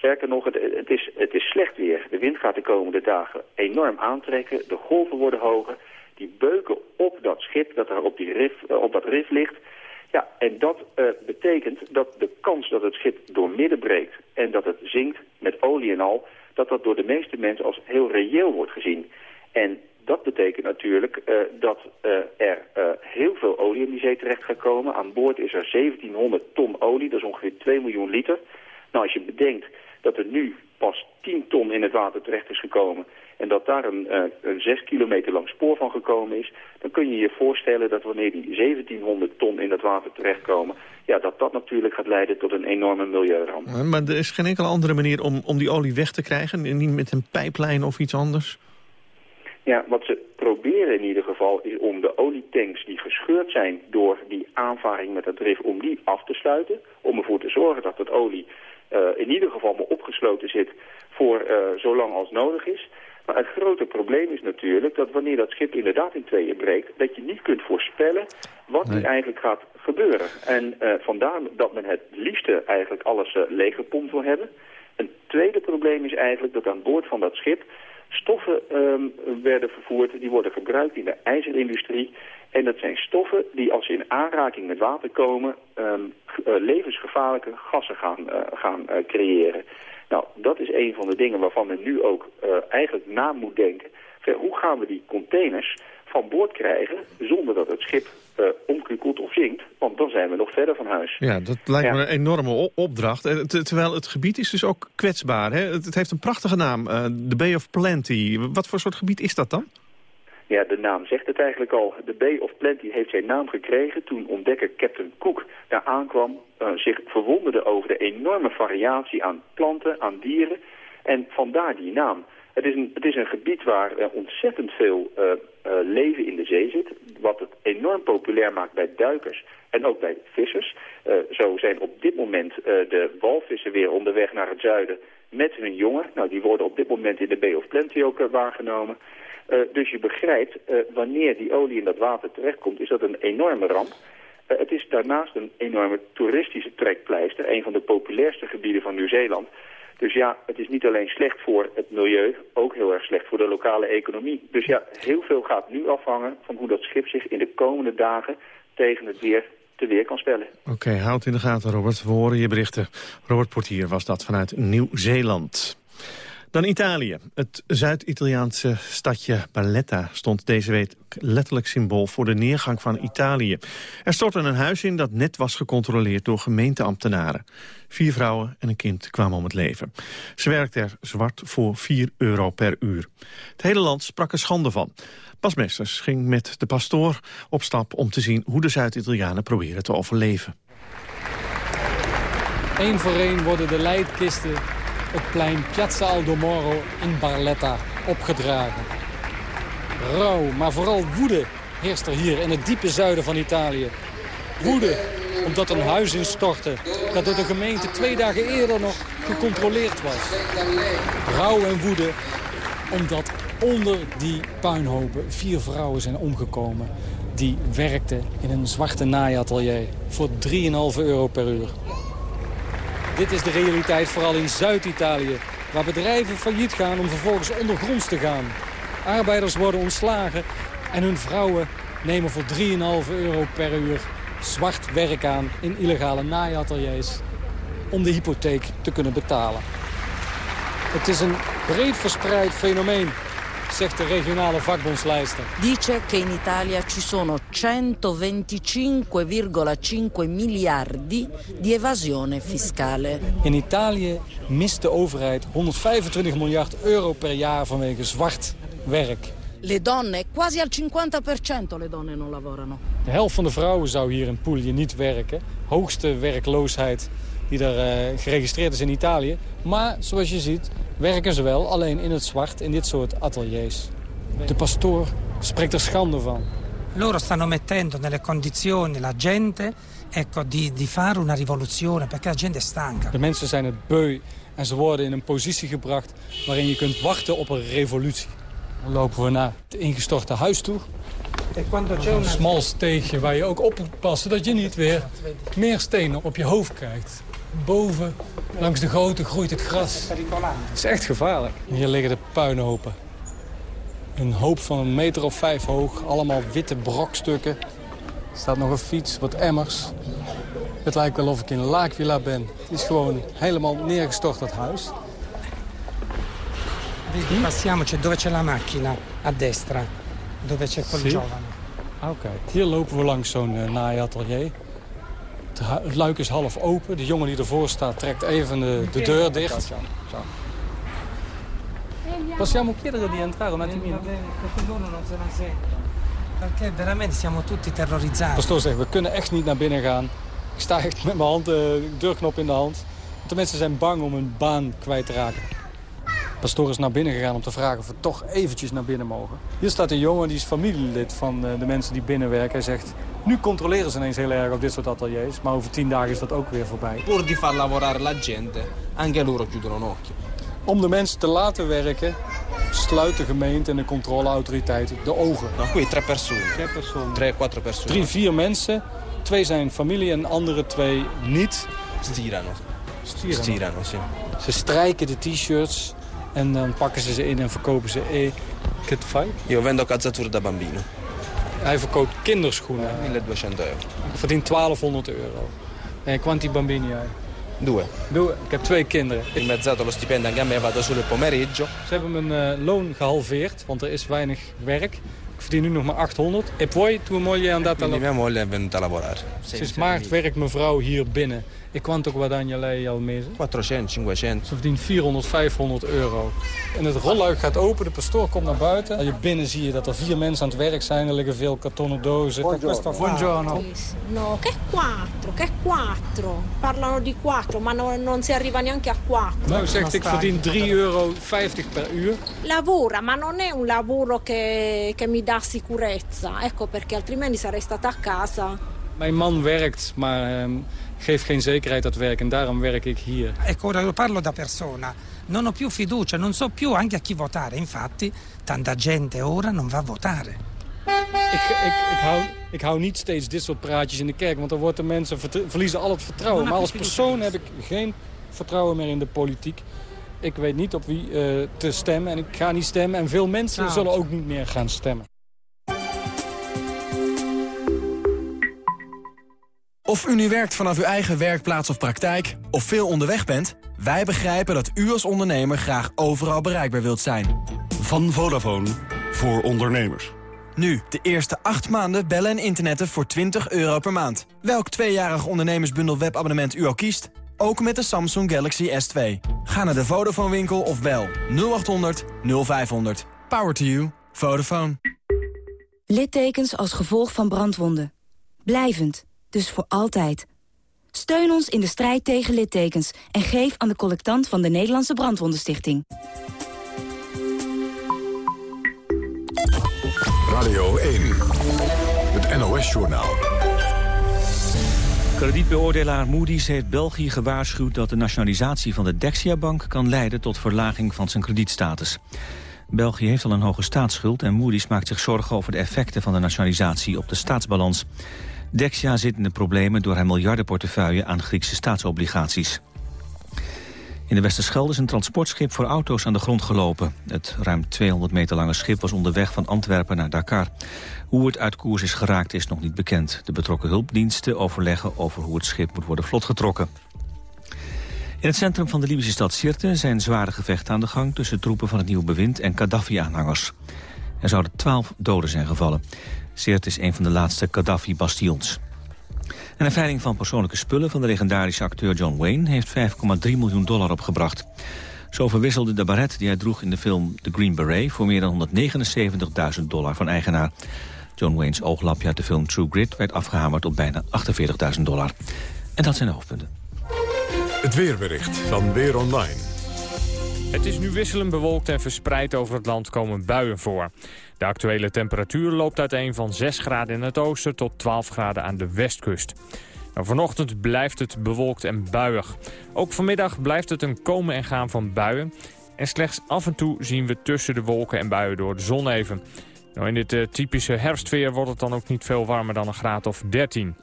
Sterker nog, het, het, is, het is slecht weer. De wind gaat de komende dagen enorm aantrekken. De golven worden hoger. Die beuken op dat schip dat er op, die rif, op dat rif ligt. Ja, en dat uh, betekent dat de kans dat het schip doormidden breekt en dat het zinkt met olie en al, dat dat door de meeste mensen als heel reëel wordt gezien. En dat betekent natuurlijk uh, dat er heel veel olie in die zee terecht gaat komen. Aan boord is er 1700 ton olie, dat is ongeveer 2 miljoen liter. Nou, als je bedenkt dat er nu pas 10 ton in het water terecht is gekomen... en dat daar een, uh, een 6 kilometer lang spoor van gekomen is... dan kun je je voorstellen dat wanneer die 1700 ton in het water terechtkomen... ja, dat dat natuurlijk gaat leiden tot een enorme milieuramp. Maar er is geen enkele andere manier om, om die olie weg te krijgen? Niet met een pijplijn of iets anders? Ja, wat ze proberen in ieder geval is om de olietanks die gescheurd zijn door die aanvaring met het rif, om die af te sluiten. Om ervoor te zorgen dat het olie in ieder geval maar opgesloten zit voor uh, zolang als nodig is. Maar het grote probleem is natuurlijk dat wanneer dat schip inderdaad in tweeën breekt... dat je niet kunt voorspellen wat nee. er eigenlijk gaat gebeuren. En uh, vandaar dat men het liefste eigenlijk alles uh, leeggepompt wil hebben. Een tweede probleem is eigenlijk dat aan boord van dat schip stoffen um, werden vervoerd... die worden gebruikt in de ijzerindustrie... En dat zijn stoffen die als ze in aanraking met water komen... Um, uh, levensgevaarlijke gassen gaan, uh, gaan uh, creëren. Nou, dat is een van de dingen waarvan men nu ook eigenlijk na moet denken. Hoe gaan we die containers van boord krijgen zonder dat het schip omkukelt of zinkt? Want dan zijn we nog verder van huis. Ja, dat lijkt me een enorme opdracht. Terwijl het gebied is dus ook kwetsbaar. Hè? Het heeft een prachtige naam, de Bay of Plenty. Wat voor soort gebied is dat dan? Ja, de naam zegt het eigenlijk al. De Bay of Plenty heeft zijn naam gekregen toen ontdekker Captain Cook daar aankwam, uh, zich verwonderde over de enorme variatie aan planten, aan dieren en vandaar die naam. Het is een, het is een gebied waar uh, ontzettend veel uh, leven in de zee zit, wat het enorm populair maakt bij duikers en ook bij vissers. zo zijn op dit moment de walvissen weer onderweg naar het zuiden met hun jongen. Nou, die worden op dit moment in de Bay of Plenty ook waargenomen. Dus je begrijpt, wanneer die olie in dat water terechtkomt, is dat een enorme ramp. Het is daarnaast een enorme toeristische trekpleister, een van de populairste gebieden van Nieuw-Zeeland. Dus ja, het is niet alleen slecht voor het milieu, ook heel erg slecht voor de lokale economie. Dus ja, heel veel gaat nu afhangen van hoe dat schip zich in de komende dagen tegen het weer te weer kan stellen. Oké, houd in de gaten Robert, we horen je berichten. Robert Portier was dat vanuit Nieuw-Zeeland. Dan Italië. Het Zuid-Italiaanse stadje Barletta stond deze week letterlijk symbool voor de neergang van Italië. Er stortte een huis in dat net was gecontroleerd door gemeenteambtenaren. Vier vrouwen en een kind kwamen om het leven. Ze werkte er zwart voor 4 euro per uur. Het hele land sprak er schande van. Bas Mesters ging met de pastoor op stap om te zien hoe de Zuid-Italianen proberen te overleven. Eén voor één worden de leidkisten het plein Piazza Aldomoro in Barletta opgedragen. Rouw, maar vooral woede heerst er hier in het diepe zuiden van Italië. Woede omdat een huis instortte dat door de gemeente twee dagen eerder nog gecontroleerd was. Rouw en woede omdat onder die puinhopen vier vrouwen zijn omgekomen... die werkten in een zwarte naaiatelier voor 3,5 euro per uur. Dit is de realiteit vooral in Zuid-Italië, waar bedrijven failliet gaan om vervolgens ondergronds te gaan. Arbeiders worden ontslagen en hun vrouwen nemen voor 3,5 euro per uur zwart werk aan in illegale naaiateliers om de hypotheek te kunnen betalen. Het is een breed verspreid fenomeen zegt de regionale vakbondslijster. Dice che in Italia ci sono 125,5 miliardi di evasione fiscale. In Italië mist de overheid 125 miljard euro per jaar vanwege zwart werk. Le donne, quasi al 50% le donne non lavorano. De helft van de vrouwen zou hier in Puglia niet werken. Hoogste werkloosheid die er uh, geregistreerd is in Italië. Maar zoals je ziet werken ze wel, alleen in het zwart, in dit soort ateliers. De pastoor spreekt er schande van. Loro stanno mettendo nelle condizioni la gente ecco, di, di fare una rivoluzione, perché la gente è stanca. De mensen zijn het beu en ze worden in een positie gebracht waarin je kunt wachten op een revolutie. Dan lopen we naar het ingestorte huis toe. Een smal steegje waar je ook op moet passen dat je niet weer meer stenen op je hoofd krijgt. Boven, langs de goten, groeit het gras. Het is echt gevaarlijk. Hier liggen de puinhopen. Een hoop van een meter of vijf hoog. Allemaal witte brokstukken. Er staat nog een fiets, wat emmers. Het lijkt wel of ik in L'Aquila ben. Het is gewoon helemaal neergestort, dat huis. Passiamoci dove c'è la macchina, a destra. Dove c'è quel giovane. Oké, hier lopen we langs zo'n uh, naaiatelier. Het luik is half open. De jongen die ervoor staat trekt even de, de deur dicht. Possiamo chiedere di entrare un attimino? Perché veramente siamo tutti terrorizzati. Pastoor zegt, we kunnen echt niet naar binnen gaan. Ik sta echt met mijn hand, de deurknop in de hand. Want de mensen zijn bang om hun baan kwijt te raken. Pastoor is naar binnen gegaan om te vragen of we toch eventjes naar binnen mogen. Hier staat een jongen, die is familielid van de mensen die binnenwerken. Hij zegt, nu controleren ze ineens heel erg op dit soort ateliers. Maar over tien dagen is dat ook weer voorbij. Pur di far lavorare la gente, anche loro chiudono un occhio. Om de mensen te laten werken, sluit de gemeente en de controleautoriteit de ogen. No, qui tre persone. Tre persone. Tre, quattro persone. Drie, vier mensen. Twee zijn familie en andere twee niet. Stirano. Stirano. Stirano. Ze strijken de t-shirts en dan pakken ze ze in en verkopen ze. E che fai? Io vendo calzature da bambino. Hij verkoopt kinderschoenen. 1200 euro. Ik verdien 1200 euro. En quanti bambini hai? Due. Due. Ik heb twee kinderen. Dimezzato lo stipendio anche a me, vado solo il pomeriggio. Ze hebben mijn uh, loon gehalveerd, want er is weinig werk. Ik verdien nu nog maar 800. E poi tu moglie andata a Quindi mia moglie è venuta a lavorare. Sinds maart werkt mevrouw hier binnen. E quanto guadagna lei al mese? 400, 500. Ze verdient 400, 500 euro. En het rolluik gaat open, de pastoor komt naar buiten. Hier binnen zie je dat er vier mensen aan het werk zijn. Er liggen veel kartonnen dozen. Buongiorno. Buongiorno. No, che quattro, che quattro. Parlano di quattro, ma non, non si arriva neanche a quattro. Nou zegt ik verdien 3,50 euro per uur. Lavora, ma non è un lavoro che, che mi dà sicurezza. Ecco perché altrimenti sarei stata a casa. Mijn man werkt, maar ehm, geeft geen zekerheid het werk. En daarom werk ik hier. Ecco, ora lo parlo da persona. Non ho più fiducia, non so più anche a chi votare. Infatti, tanta gente ora non va a votare. Ik, ik, ik, hou, ik hou niet steeds dit soort praatjes in de kerk. Want dan wordt de mensen verliezen al het vertrouwen. Maar als persoon heb ik geen vertrouwen meer in de politiek. Ik weet niet op wie eh, te stemmen. En ik ga niet stemmen. En veel mensen zullen ook niet meer gaan stemmen. Of u nu werkt vanaf uw eigen werkplaats of praktijk, of veel onderweg bent... wij begrijpen dat u als ondernemer graag overal bereikbaar wilt zijn. Van Vodafone voor ondernemers. Nu, de eerste 8 maanden bellen en internetten voor 20 euro per maand. Welk tweejarig ondernemersbundel webabonnement u ook kiest... ook met de Samsung Galaxy S2. Ga naar de Vodafone winkel of bel 0800 0500. Power to you. Vodafone. Littekens als gevolg van brandwonden. Blijvend, dus voor altijd. Steun ons in de strijd tegen littekens en geef aan de collectant van de Nederlandse Brandwondenstichting. Radio 1. Het NOS-journaal. Kredietbeoordelaar Moody's heeft België gewaarschuwd dat de nationalisatie van de Dexia-bank kan leiden tot verlaging van zijn kredietstatus. België heeft al een hoge staatsschuld en Moody's maakt zich zorgen over de effecten van de nationalisatie op de staatsbalans. Dexia zit in de problemen door haar miljardenportefeuille aan Griekse staatsobligaties. In de Westerschelde is een transportschip voor auto's aan de grond gelopen. Het ruim 200 meter lange schip was onderweg van Antwerpen naar Dakar. Hoe het uit koers is geraakt is nog niet bekend. De betrokken hulpdiensten overleggen over hoe het schip moet worden vlotgetrokken. In het centrum van de Libische stad Sirte zijn zware gevechten aan de gang... tussen troepen van het nieuwe bewind en Gaddafi-aanhangers. Er zouden twaalf doden zijn gevallen. Sirte is een van de laatste Gaddafi-bastions. En een veiling van persoonlijke spullen van de legendarische acteur John Wayne... heeft 5,3 miljoen dollar opgebracht. Zo verwisselde de baret die hij droeg in de film The Green Beret... voor meer dan 179.000 dollar van eigenaar. John Wayne's ooglapje uit de film True Grit werd afgehamerd op bijna 48.000 dollar. En dat zijn de hoofdpunten. Het weerbericht van Weer Online. Het is nu wisselend bewolkt en verspreid over het land komen buien voor. De actuele temperatuur loopt uiteen van 6 graden in het oosten tot 12 graden aan de westkust. Nou, vanochtend blijft het bewolkt en buiig. Ook vanmiddag blijft het een komen en gaan van buien. En slechts af en toe zien we tussen de wolken en buien door de zon even. Nou, in dit eh, typische herfstweer wordt het dan ook niet veel warmer dan een graad of 13.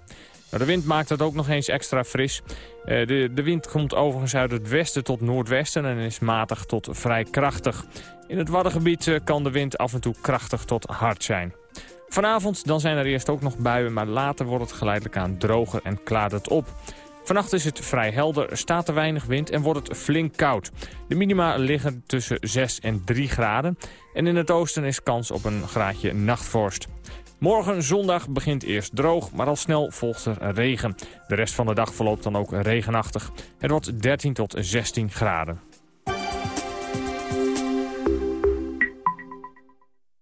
Nou, de wind maakt het ook nog eens extra fris. Eh, de, de wind komt overigens uit het westen tot noordwesten en is matig tot vrij krachtig. In het Waddengebied eh, kan de wind af en toe krachtig tot hard zijn. Vanavond dan zijn er eerst ook nog buien, maar later wordt het geleidelijk aan droger en klaart het op. Vannacht is het vrij helder, staat er weinig wind en wordt het flink koud. De minima liggen tussen 6 en 3 graden. En in het oosten is kans op een graadje nachtvorst. Morgen zondag begint eerst droog, maar al snel volgt er regen. De rest van de dag verloopt dan ook regenachtig. Het wordt 13 tot 16 graden.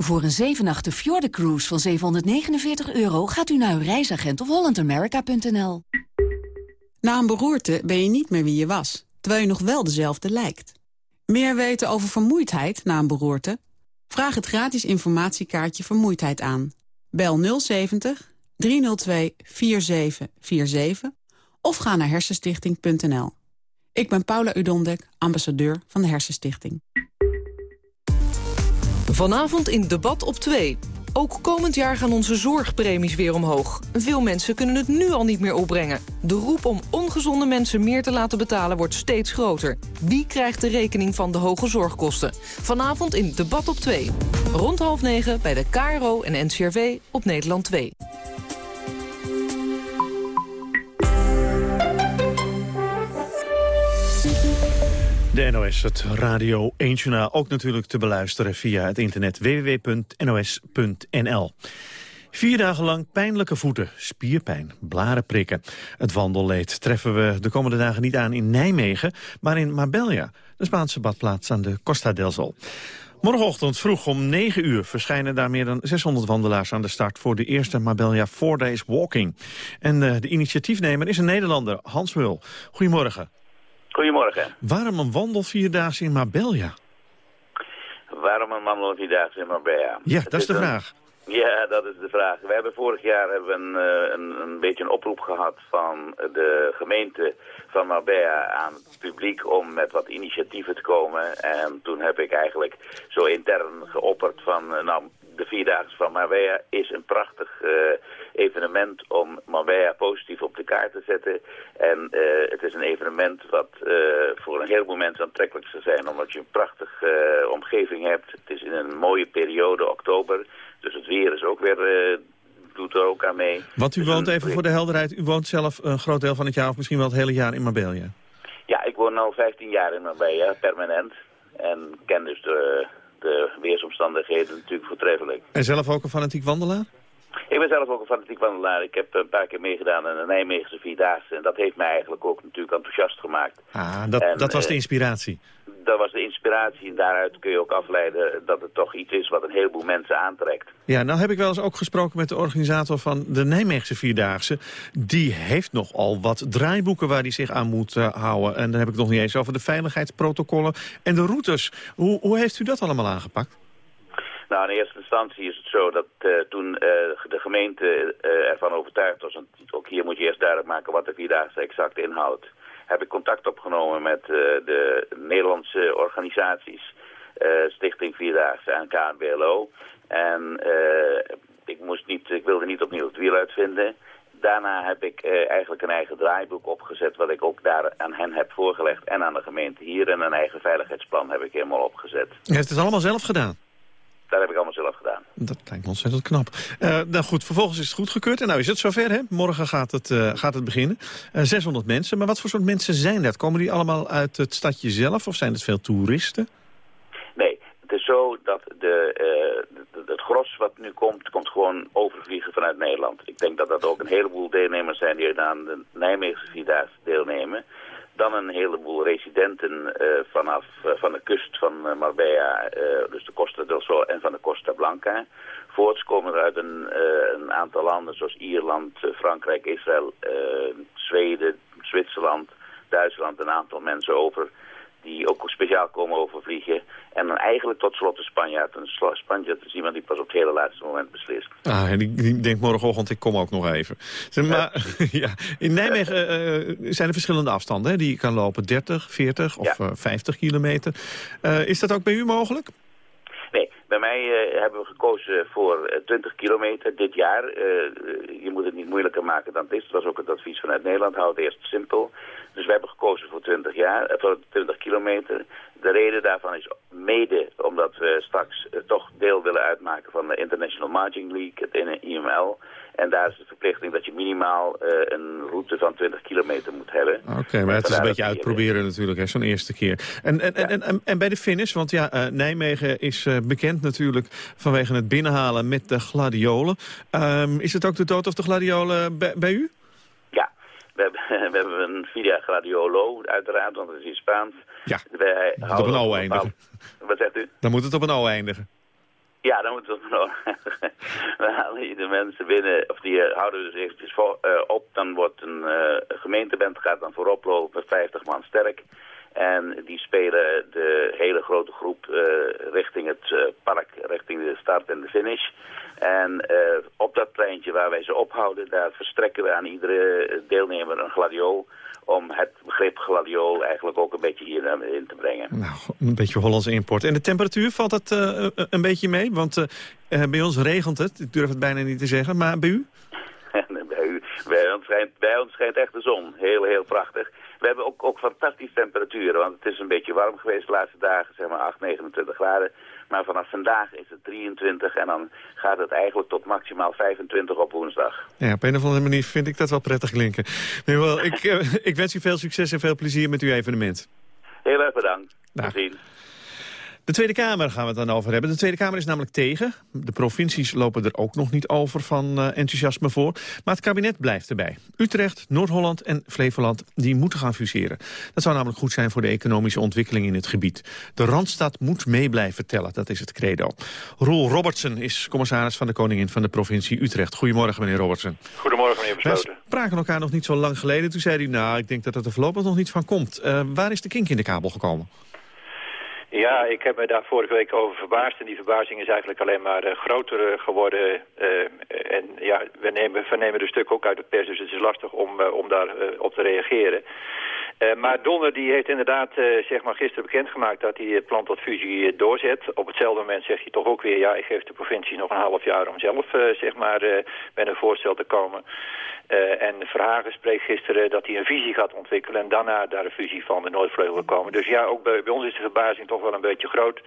Voor een 7 Fjorden Cruise van 749 euro gaat u naar uw reisagent of hollandamerica.nl. Na een beroerte ben je niet meer wie je was, terwijl je nog wel dezelfde lijkt. Meer weten over vermoeidheid na een beroerte? Vraag het gratis informatiekaartje Vermoeidheid aan. Bel 070 302 4747 of ga naar hersenstichting.nl. Ik ben Paula Udondek, ambassadeur van de Hersenstichting. Vanavond in Debat op 2. Ook komend jaar gaan onze zorgpremies weer omhoog. Veel mensen kunnen het nu al niet meer opbrengen. De roep om ongezonde mensen meer te laten betalen wordt steeds groter. Wie krijgt de rekening van de hoge zorgkosten? Vanavond in Debat op 2. Rond half negen bij de KRO en NCRV op Nederland 2. De NOS, het Radio 1 Journaal, ook natuurlijk te beluisteren via het internet www.nos.nl. Vier dagen lang pijnlijke voeten, spierpijn, blarenprikken. Het wandelleed treffen we de komende dagen niet aan in Nijmegen, maar in Marbella, de Spaanse badplaats aan de Costa del Sol. Morgenochtend vroeg om 9 uur verschijnen daar meer dan 600 wandelaars aan de start voor de eerste Marbella 4 Days Walking. En uh, de initiatiefnemer is een Nederlander, Hans Wul. Goedemorgen. Goedemorgen. Waarom een wandel vierdaagse in Marbella? Waarom een wandel vierdaagse in Marbella? Ja, dat is de vraag. Ja, dat is de vraag. We hebben vorig jaar hebben we een, eh, een, een, beetje een oproep gehad van de gemeente van Marbella aan het publiek om met wat initiatieven te komen. En toen heb ik eigenlijk zo intern geopperd van, eh, nou, de Vierdaagse van Marbella is een prachtig uh, evenement om Marbella positief op de kaart te zetten. En uh, het is een evenement wat uh, voor een heleboel mensen aantrekkelijk zal zijn, omdat je een prachtige omgeving hebt. Het is in een mooie periode, oktober, dus het weer is ook weer doet er ook aan mee. Want u woont, even voor de helderheid, u woont zelf een groot deel van het jaar of misschien wel het hele jaar in Marbella? Ja, ik woon al 15 jaar in Marbella, permanent. En ken dus de, de weersomstandigheden natuurlijk voortreffelijk. En zelf ook een fanatiek wandelaar? Ik ben zelf ook een fanatiek wandelaar. Ik heb een paar keer meegedaan aan de Nijmeegse Vierdaagse. En dat heeft mij eigenlijk ook natuurlijk enthousiast gemaakt. Ah, dat, en, dat was de inspiratie? Uh, dat was de inspiratie en daaruit kun je ook afleiden dat het toch iets is wat een heleboel mensen aantrekt. Ja, nou heb ik wel eens ook gesproken met de organisator van de Nijmeegse Vierdaagse. Die heeft nogal wat draaiboeken waar hij zich aan moet uh, houden. En dan heb ik het nog niet eens over de veiligheidsprotocollen en de routes. Hoe, hoe heeft u dat allemaal aangepakt? Nou, in eerste instantie is het zo dat uh, toen uh, de gemeente uh, ervan overtuigd was... ook hier moet je eerst duidelijk maken wat de Vierdaagse exact inhoudt... heb ik contact opgenomen met de Nederlandse organisaties... Stichting Vierdaagse en KNBLO. En ik, moest niet, ik wilde niet opnieuw het wiel uitvinden... Daarna heb ik uh, eigenlijk een eigen draaiboek opgezet... wat ik ook daar aan hen heb voorgelegd en aan de gemeente hier. En een eigen veiligheidsplan heb ik helemaal opgezet. Je hebt het allemaal zelf gedaan? Dat heb ik allemaal zelf gedaan. Dat lijkt me ontzettend knap. Uh, nou goed, vervolgens is het goedgekeurd. En nou is het zover, hè? Morgen gaat het, uh, gaat het beginnen. Uh, 600 mensen. Maar wat voor soort mensen zijn dat? Komen die allemaal uit het stadje zelf of zijn het veel toeristen? Nee, het is zo dat de, het gros wat nu komt, komt gewoon overvliegen vanuit Nederland. Ik denk dat dat ook een heleboel deelnemers zijn die aan de Nijmeegse Vierdaagse deelnemen. Dan een heleboel residenten uh, vanaf uh, van de kust van uh, Marbella, dus de Costa del Sol en van de Costa Blanca. Voorts komen er uit een, een aantal landen zoals Ierland, Frankrijk, Israël, Zweden, Zwitserland, Duitsland, een aantal mensen over die ook speciaal komen overvliegen. En dan eigenlijk tot slot de Spanjaard. Een Spanjaard is iemand die pas op het hele laatste moment beslist. Ah, en die denkt morgenochtend, ik kom ook nog even. Zeg, maar, [laughs] ja. In Nijmegen uh, zijn er verschillende afstanden hè, die je kan lopen. 30, 40 of ja. uh, 50 kilometer. Uh, is dat ook bij u mogelijk? Nee, bij mij uh, hebben we gekozen voor uh, 20 kilometer dit jaar. Uh, je moet het niet moeilijker maken dan het is. Dat was ook het advies vanuit Nederland. Houd het eerst simpel. Dus we hebben gekozen voor 20, jaar, voor 20 kilometer. De reden daarvan is mede omdat we straks toch deel willen uitmaken van de International Marching League, het IML. En daar is de verplichting dat je minimaal uh, een route van 20 kilometer moet hebben. Oké, okay, maar het is een beetje uitproberen natuurlijk, zo'n eerste keer. En, en, ja. en, en, en, bij de finish, want ja, uh, Nijmegen is uh, bekend natuurlijk vanwege het binnenhalen met de gladiolen. Um, is het ook de dood of de gladiolen bij, bij u? We hebben, [laughs] we hebben een Via Gladiolo uiteraard, want het is in Spaans. Ja, Wij moet het op een O eindigen. Wat zegt u? Dan moet het op een O eindigen. Ja, dan moeten we het nog. [laughs] We halen hier de mensen binnen, of die houden dus eventjes voor, uh, op. Dan wordt een uh, gemeenteband, gaat dan voorop lopen, 50 man sterk. En die spelen de hele grote groep uh, richting het park, richting de start en de finish. En op dat pleintje waar wij ze ophouden, daar verstrekken we aan iedere deelnemer een gladiool om het begrip gladiool eigenlijk ook een beetje hierin te brengen. Nou, een beetje Hollandse import. En de temperatuur, valt dat uh, een beetje mee? Want uh, bij ons regent het, ik durf het bijna niet te zeggen, maar bij u? [laughs] bij, u bij, ons schijnt, bij ons schijnt echt de zon. Heel, heel prachtig. We hebben ook, ook fantastische temperaturen, want het is een beetje warm geweest de laatste dagen, zeg maar 8, 29 graden. Maar vanaf vandaag is het 23 en dan gaat het eigenlijk tot maximaal 25 op woensdag. Ja, op een of andere manier vind ik dat wel prettig klinken. Nee, wel, ik, eh, ik wens u veel succes en veel plezier met uw evenement. Heel erg bedankt. Tot ziens. De Tweede Kamer gaan we het dan over hebben. De Tweede Kamer is namelijk tegen. De provincies lopen er ook nog niet over van uh, enthousiasme voor. Maar het kabinet blijft erbij. Utrecht, Noord-Holland en Flevoland die moeten gaan fuseren. Dat zou namelijk goed zijn voor de economische ontwikkeling in het gebied. De Randstad moet mee blijven tellen, dat is het credo. Roel Robertson is commissaris van de Koningin van de provincie Utrecht. Goedemorgen, meneer Robertson. Goedemorgen, meneer Besloten. We spraken elkaar nog niet zo lang geleden. Toen zei u, nou, ik denk dat het er voorlopig nog niet van komt. Uh, waar is de kink in de kabel gekomen? Ja, ik heb me daar vorige week over verbaasd. En die verbazing is eigenlijk alleen maar uh, groter uh, geworden. Uh, en ja, we nemen, vernemen de stuk ook uit de pers, dus het is lastig om, om daar op te reageren. Maar Donner die heeft inderdaad zeg maar gisteren bekendgemaakt dat hij het plan tot fusie doorzet. Op hetzelfde moment zegt hij toch ook weer, ja, ik geef de provincie nog een half jaar om zelf zeg maar met een voorstel te komen. En Verhagen spreekt gisteren dat hij een visie gaat ontwikkelen... en daarna daar een fusie van de Noordvleugel komen. Dus ja, ook bij, bij, ons is de verbazing toch wel een beetje groot.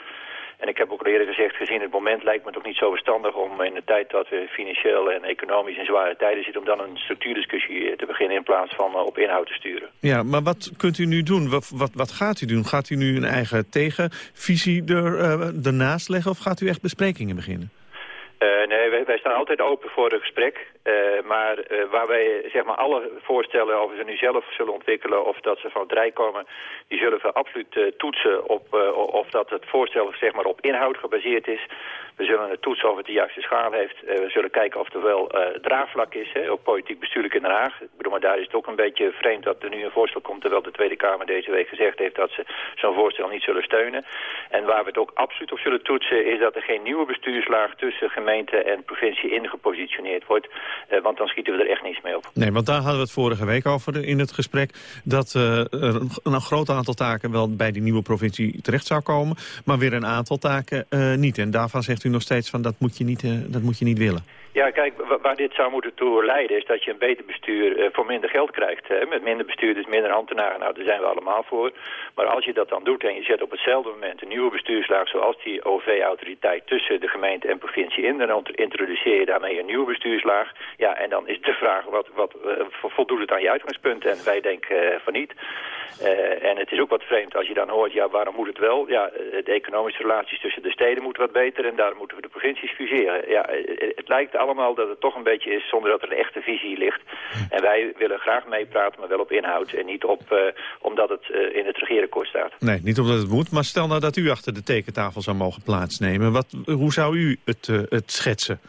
En ik heb ook al eerder gezegd, gezien het moment lijkt me toch niet zo verstandig... om in de tijd dat we financieel en economisch in zware tijden zitten... om dan een structuurdiscussie te beginnen in plaats van uh, op inhoud te sturen. Ja, maar wat kunt u nu doen? Wat, wat, wat gaat u doen? Gaat u nu een eigen tegenvisie er, uh, ernaast leggen of gaat u echt besprekingen beginnen? Uh, nee, wij, wij, staan altijd open voor een gesprek. Uh, maar uh, waar wij zeg maar alle voorstellen, of ze nu zelf zullen ontwikkelen of dat ze van het komen, die zullen we absoluut toetsen op of dat het voorstel zeg maar op inhoud gebaseerd is. We zullen het toetsen of het de juiste schaal heeft. we zullen kijken of er wel draagvlak is, hè, ook politiek bestuurlijk in Den Haag. Ik bedoel, maar daar is het ook een beetje vreemd dat er nu een voorstel komt, terwijl de Tweede Kamer deze week gezegd heeft dat ze zo'n voorstel niet zullen steunen. En waar we het ook absoluut op zullen toetsen is dat er geen nieuwe bestuurslaag tussen gemeenten en provincie ingepositioneerd wordt. Uh, want dan schieten we er echt niets mee op. Nee, want daar hadden we het vorige week over in het gesprek. Dat uh, een groot aantal taken wel bij die nieuwe provincie terecht zou komen. Maar weer een aantal taken uh, niet. En daarvan zegt u nog steeds van dat moet je niet, dat moet je niet willen. Ja, kijk, waar dit zou moeten toe leiden is dat je een beter bestuur uh, voor minder geld krijgt. Hè? Met minder bestuurders, minder ambtenaren, nou daar zijn we allemaal voor. Maar als je dat dan doet en je zet op hetzelfde moment een nieuwe bestuurslaag zoals die OV-autoriteit tussen de gemeente en provincie in, dan introduceer je daarmee een nieuwe bestuurslaag. Ja, en dan is de vraag, wat, wat uh, voldoet het aan je uitgangspunt? En wij denken uh, van niet. En het is ook wat vreemd als je dan hoort, ja, waarom moet het wel? Ja, de economische relaties tussen de steden moeten wat beter en daar moeten we de provincies fuseren. Ja, het lijkt allemaal dat het toch een beetje is zonder dat er een echte visie ligt. En wij willen graag meepraten, maar wel op inhoud en niet op, uh, omdat het uh, in het regeerakkoord staat. Nee, niet omdat het moet, maar stel nou dat u achter de tekentafel zou mogen plaatsnemen. Wat, hoe zou u het, uh, het schetsen?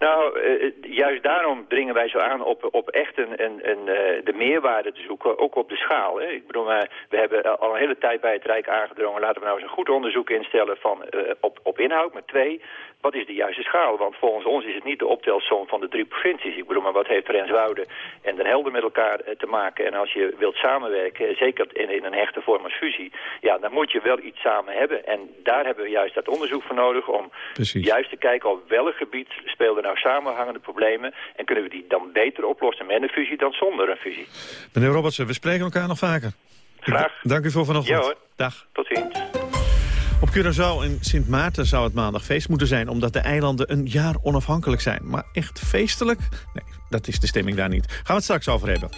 Nou, uh, juist daarom dringen wij zo aan op, op echt een, een, een, uh, de meerwaarde te zoeken, ook op de schaal. Hè. Ik bedoel, uh, we hebben al een hele tijd bij het Rijk aangedrongen, laten we nou eens een goed onderzoek instellen van, op, op inhoud, maar twee, wat is de juiste schaal? Want volgens ons is het niet de optelsom van de drie provincies. Ik bedoel, maar wat heeft Renswoude en Den Helder met elkaar te maken? En als je wilt samenwerken, zeker in, in een hechte vorm als fusie, ja, dan moet je wel iets samen hebben. En daar hebben we juist dat onderzoek voor nodig om Precies. juist te kijken op welk gebied speelden nou samenhangende problemen en kunnen we die dan beter oplossen met een fusie dan zonder een fusie. Meneer Robertsen, we spreken elkaar nog vaker. Graag. Dank u voor vanochtend. Ja hoor. Dag. Tot ziens. Op Curaçao en Sint Maarten zou het maandag feest moeten zijn... omdat de eilanden een jaar onafhankelijk zijn. Maar echt feestelijk? Nee, dat is de stemming daar niet. Gaan we het straks over hebben.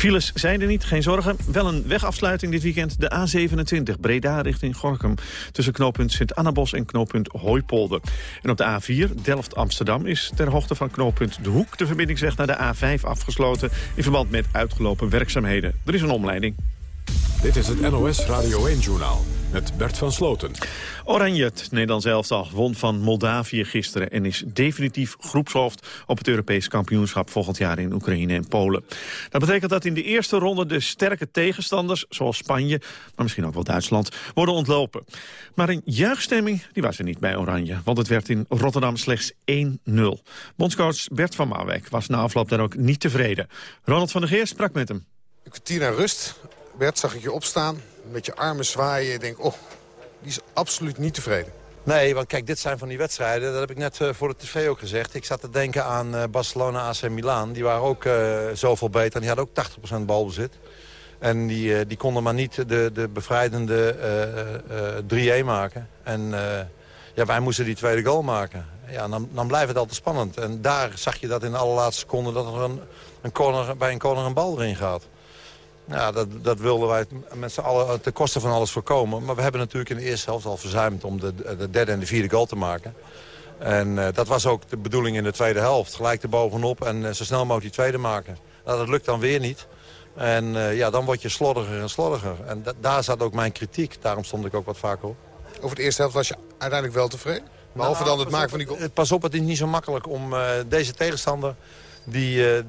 Files zijn er niet, geen zorgen. Wel een wegafsluiting dit weekend, de A27, Breda richting Gorkum. Tussen knooppunt Sint-Annabos en knooppunt Hooipolder. En op de A4, Delft-Amsterdam, is ter hoogte van knooppunt De Hoek... de verbindingsweg naar de A5 afgesloten in verband met uitgelopen werkzaamheden. Er is een omleiding. Dit is het NOS Radio 1-journaal met Bert van Sloten. Oranje, het Nederlands elftal, won van Moldavië gisteren... en is definitief groepshoofd op het Europees kampioenschap... volgend jaar in Oekraïne en Polen. Dat betekent dat in de eerste ronde de sterke tegenstanders... zoals Spanje, maar misschien ook wel Duitsland, worden ontlopen. Maar een juichstemming die was er niet bij Oranje... want het werd in Rotterdam slechts 1-0. Bondscoach Bert van Marwijk was na afloop daar ook niet tevreden. Ronald van der Geer sprak met hem. Een kwartier naar rust. Bert, zag ik je opstaan, met je armen zwaaien. Je denkt, oh, die is absoluut niet tevreden. Nee, want kijk, dit zijn van die wedstrijden. Dat heb ik net uh, voor de tv ook gezegd. Ik zat te denken aan uh, Barcelona, AC Milan. Die waren ook uh, zoveel beter. En die hadden ook 80% balbezit. En die, die konden maar niet de, de bevrijdende 3-1 maken. En ja, wij moesten die tweede goal maken. Ja, dan, dan blijft het altijd spannend. En daar zag je dat in de allerlaatste seconde... dat er een, een corner, bij een corner een bal erin gaat. Ja, dat, dat wilden wij met z'n allen ten koste van alles voorkomen. Maar we hebben natuurlijk in de eerste helft al verzuimd om de, de derde en de vierde goal te maken. En uh, dat was ook de bedoeling in de tweede helft. Gelijk erbovenop en uh, zo snel mogelijk die tweede maken. Nou, dat lukt dan weer niet. En uh, ja, dan word je slordiger en slordiger. En daar zat ook mijn kritiek. Daarom stond ik ook wat vaker op. Over de eerste helft was je uiteindelijk wel tevreden? Behalve nou, dan het maken van die goal? Pas op, het is niet zo makkelijk om deze tegenstander... Die,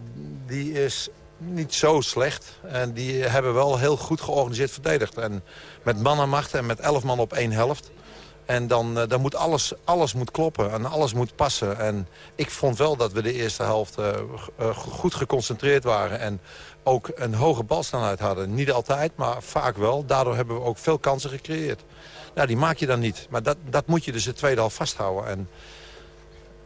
die is niet zo slecht. En die hebben wel heel goed georganiseerd verdedigd. En met mannenmacht en met elf man op één helft. En dan, uh, dan moet alles, alles moet kloppen en alles moet passen. En ik vond wel dat we de eerste helft uh, uh, goed geconcentreerd waren. En ook een hoge balsnelheid hadden. Niet altijd, maar vaak wel. Daardoor hebben we ook veel kansen gecreëerd. Nou, die maak je dan niet. Maar dat, dat moet je dus de tweede helft vasthouden. En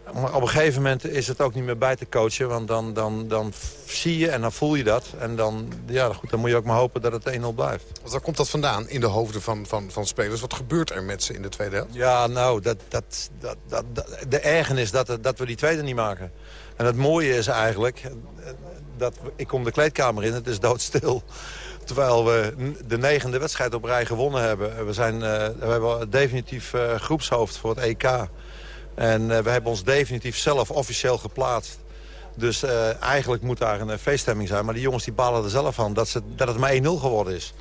op een gegeven moment is het ook niet meer bij te coachen. Want dan, dan, dan zie je en dan voel je dat. En dan, ja, goed, dan moet je ook maar hopen dat het 1-0 blijft. Want waar komt dat vandaan in de hoofden van, van, van spelers? Wat gebeurt er met ze in de tweede helft? Ja, nou, dat, dat, dat, dat, de ergernis dat, dat we die tweede niet maken. En het mooie is eigenlijk... dat ik kom de kleedkamer in, het is doodstil. [laughs] Terwijl we de negende wedstrijd op rij gewonnen hebben. We, zijn, uh, we hebben definitief uh, groepshoofd voor het EK. En uh, we hebben ons definitief zelf officieel geplaatst. Dus uh, eigenlijk moet daar een feeststemming zijn. Maar die jongens die balen er zelf van dat, ze, dat het maar 1-0 geworden is.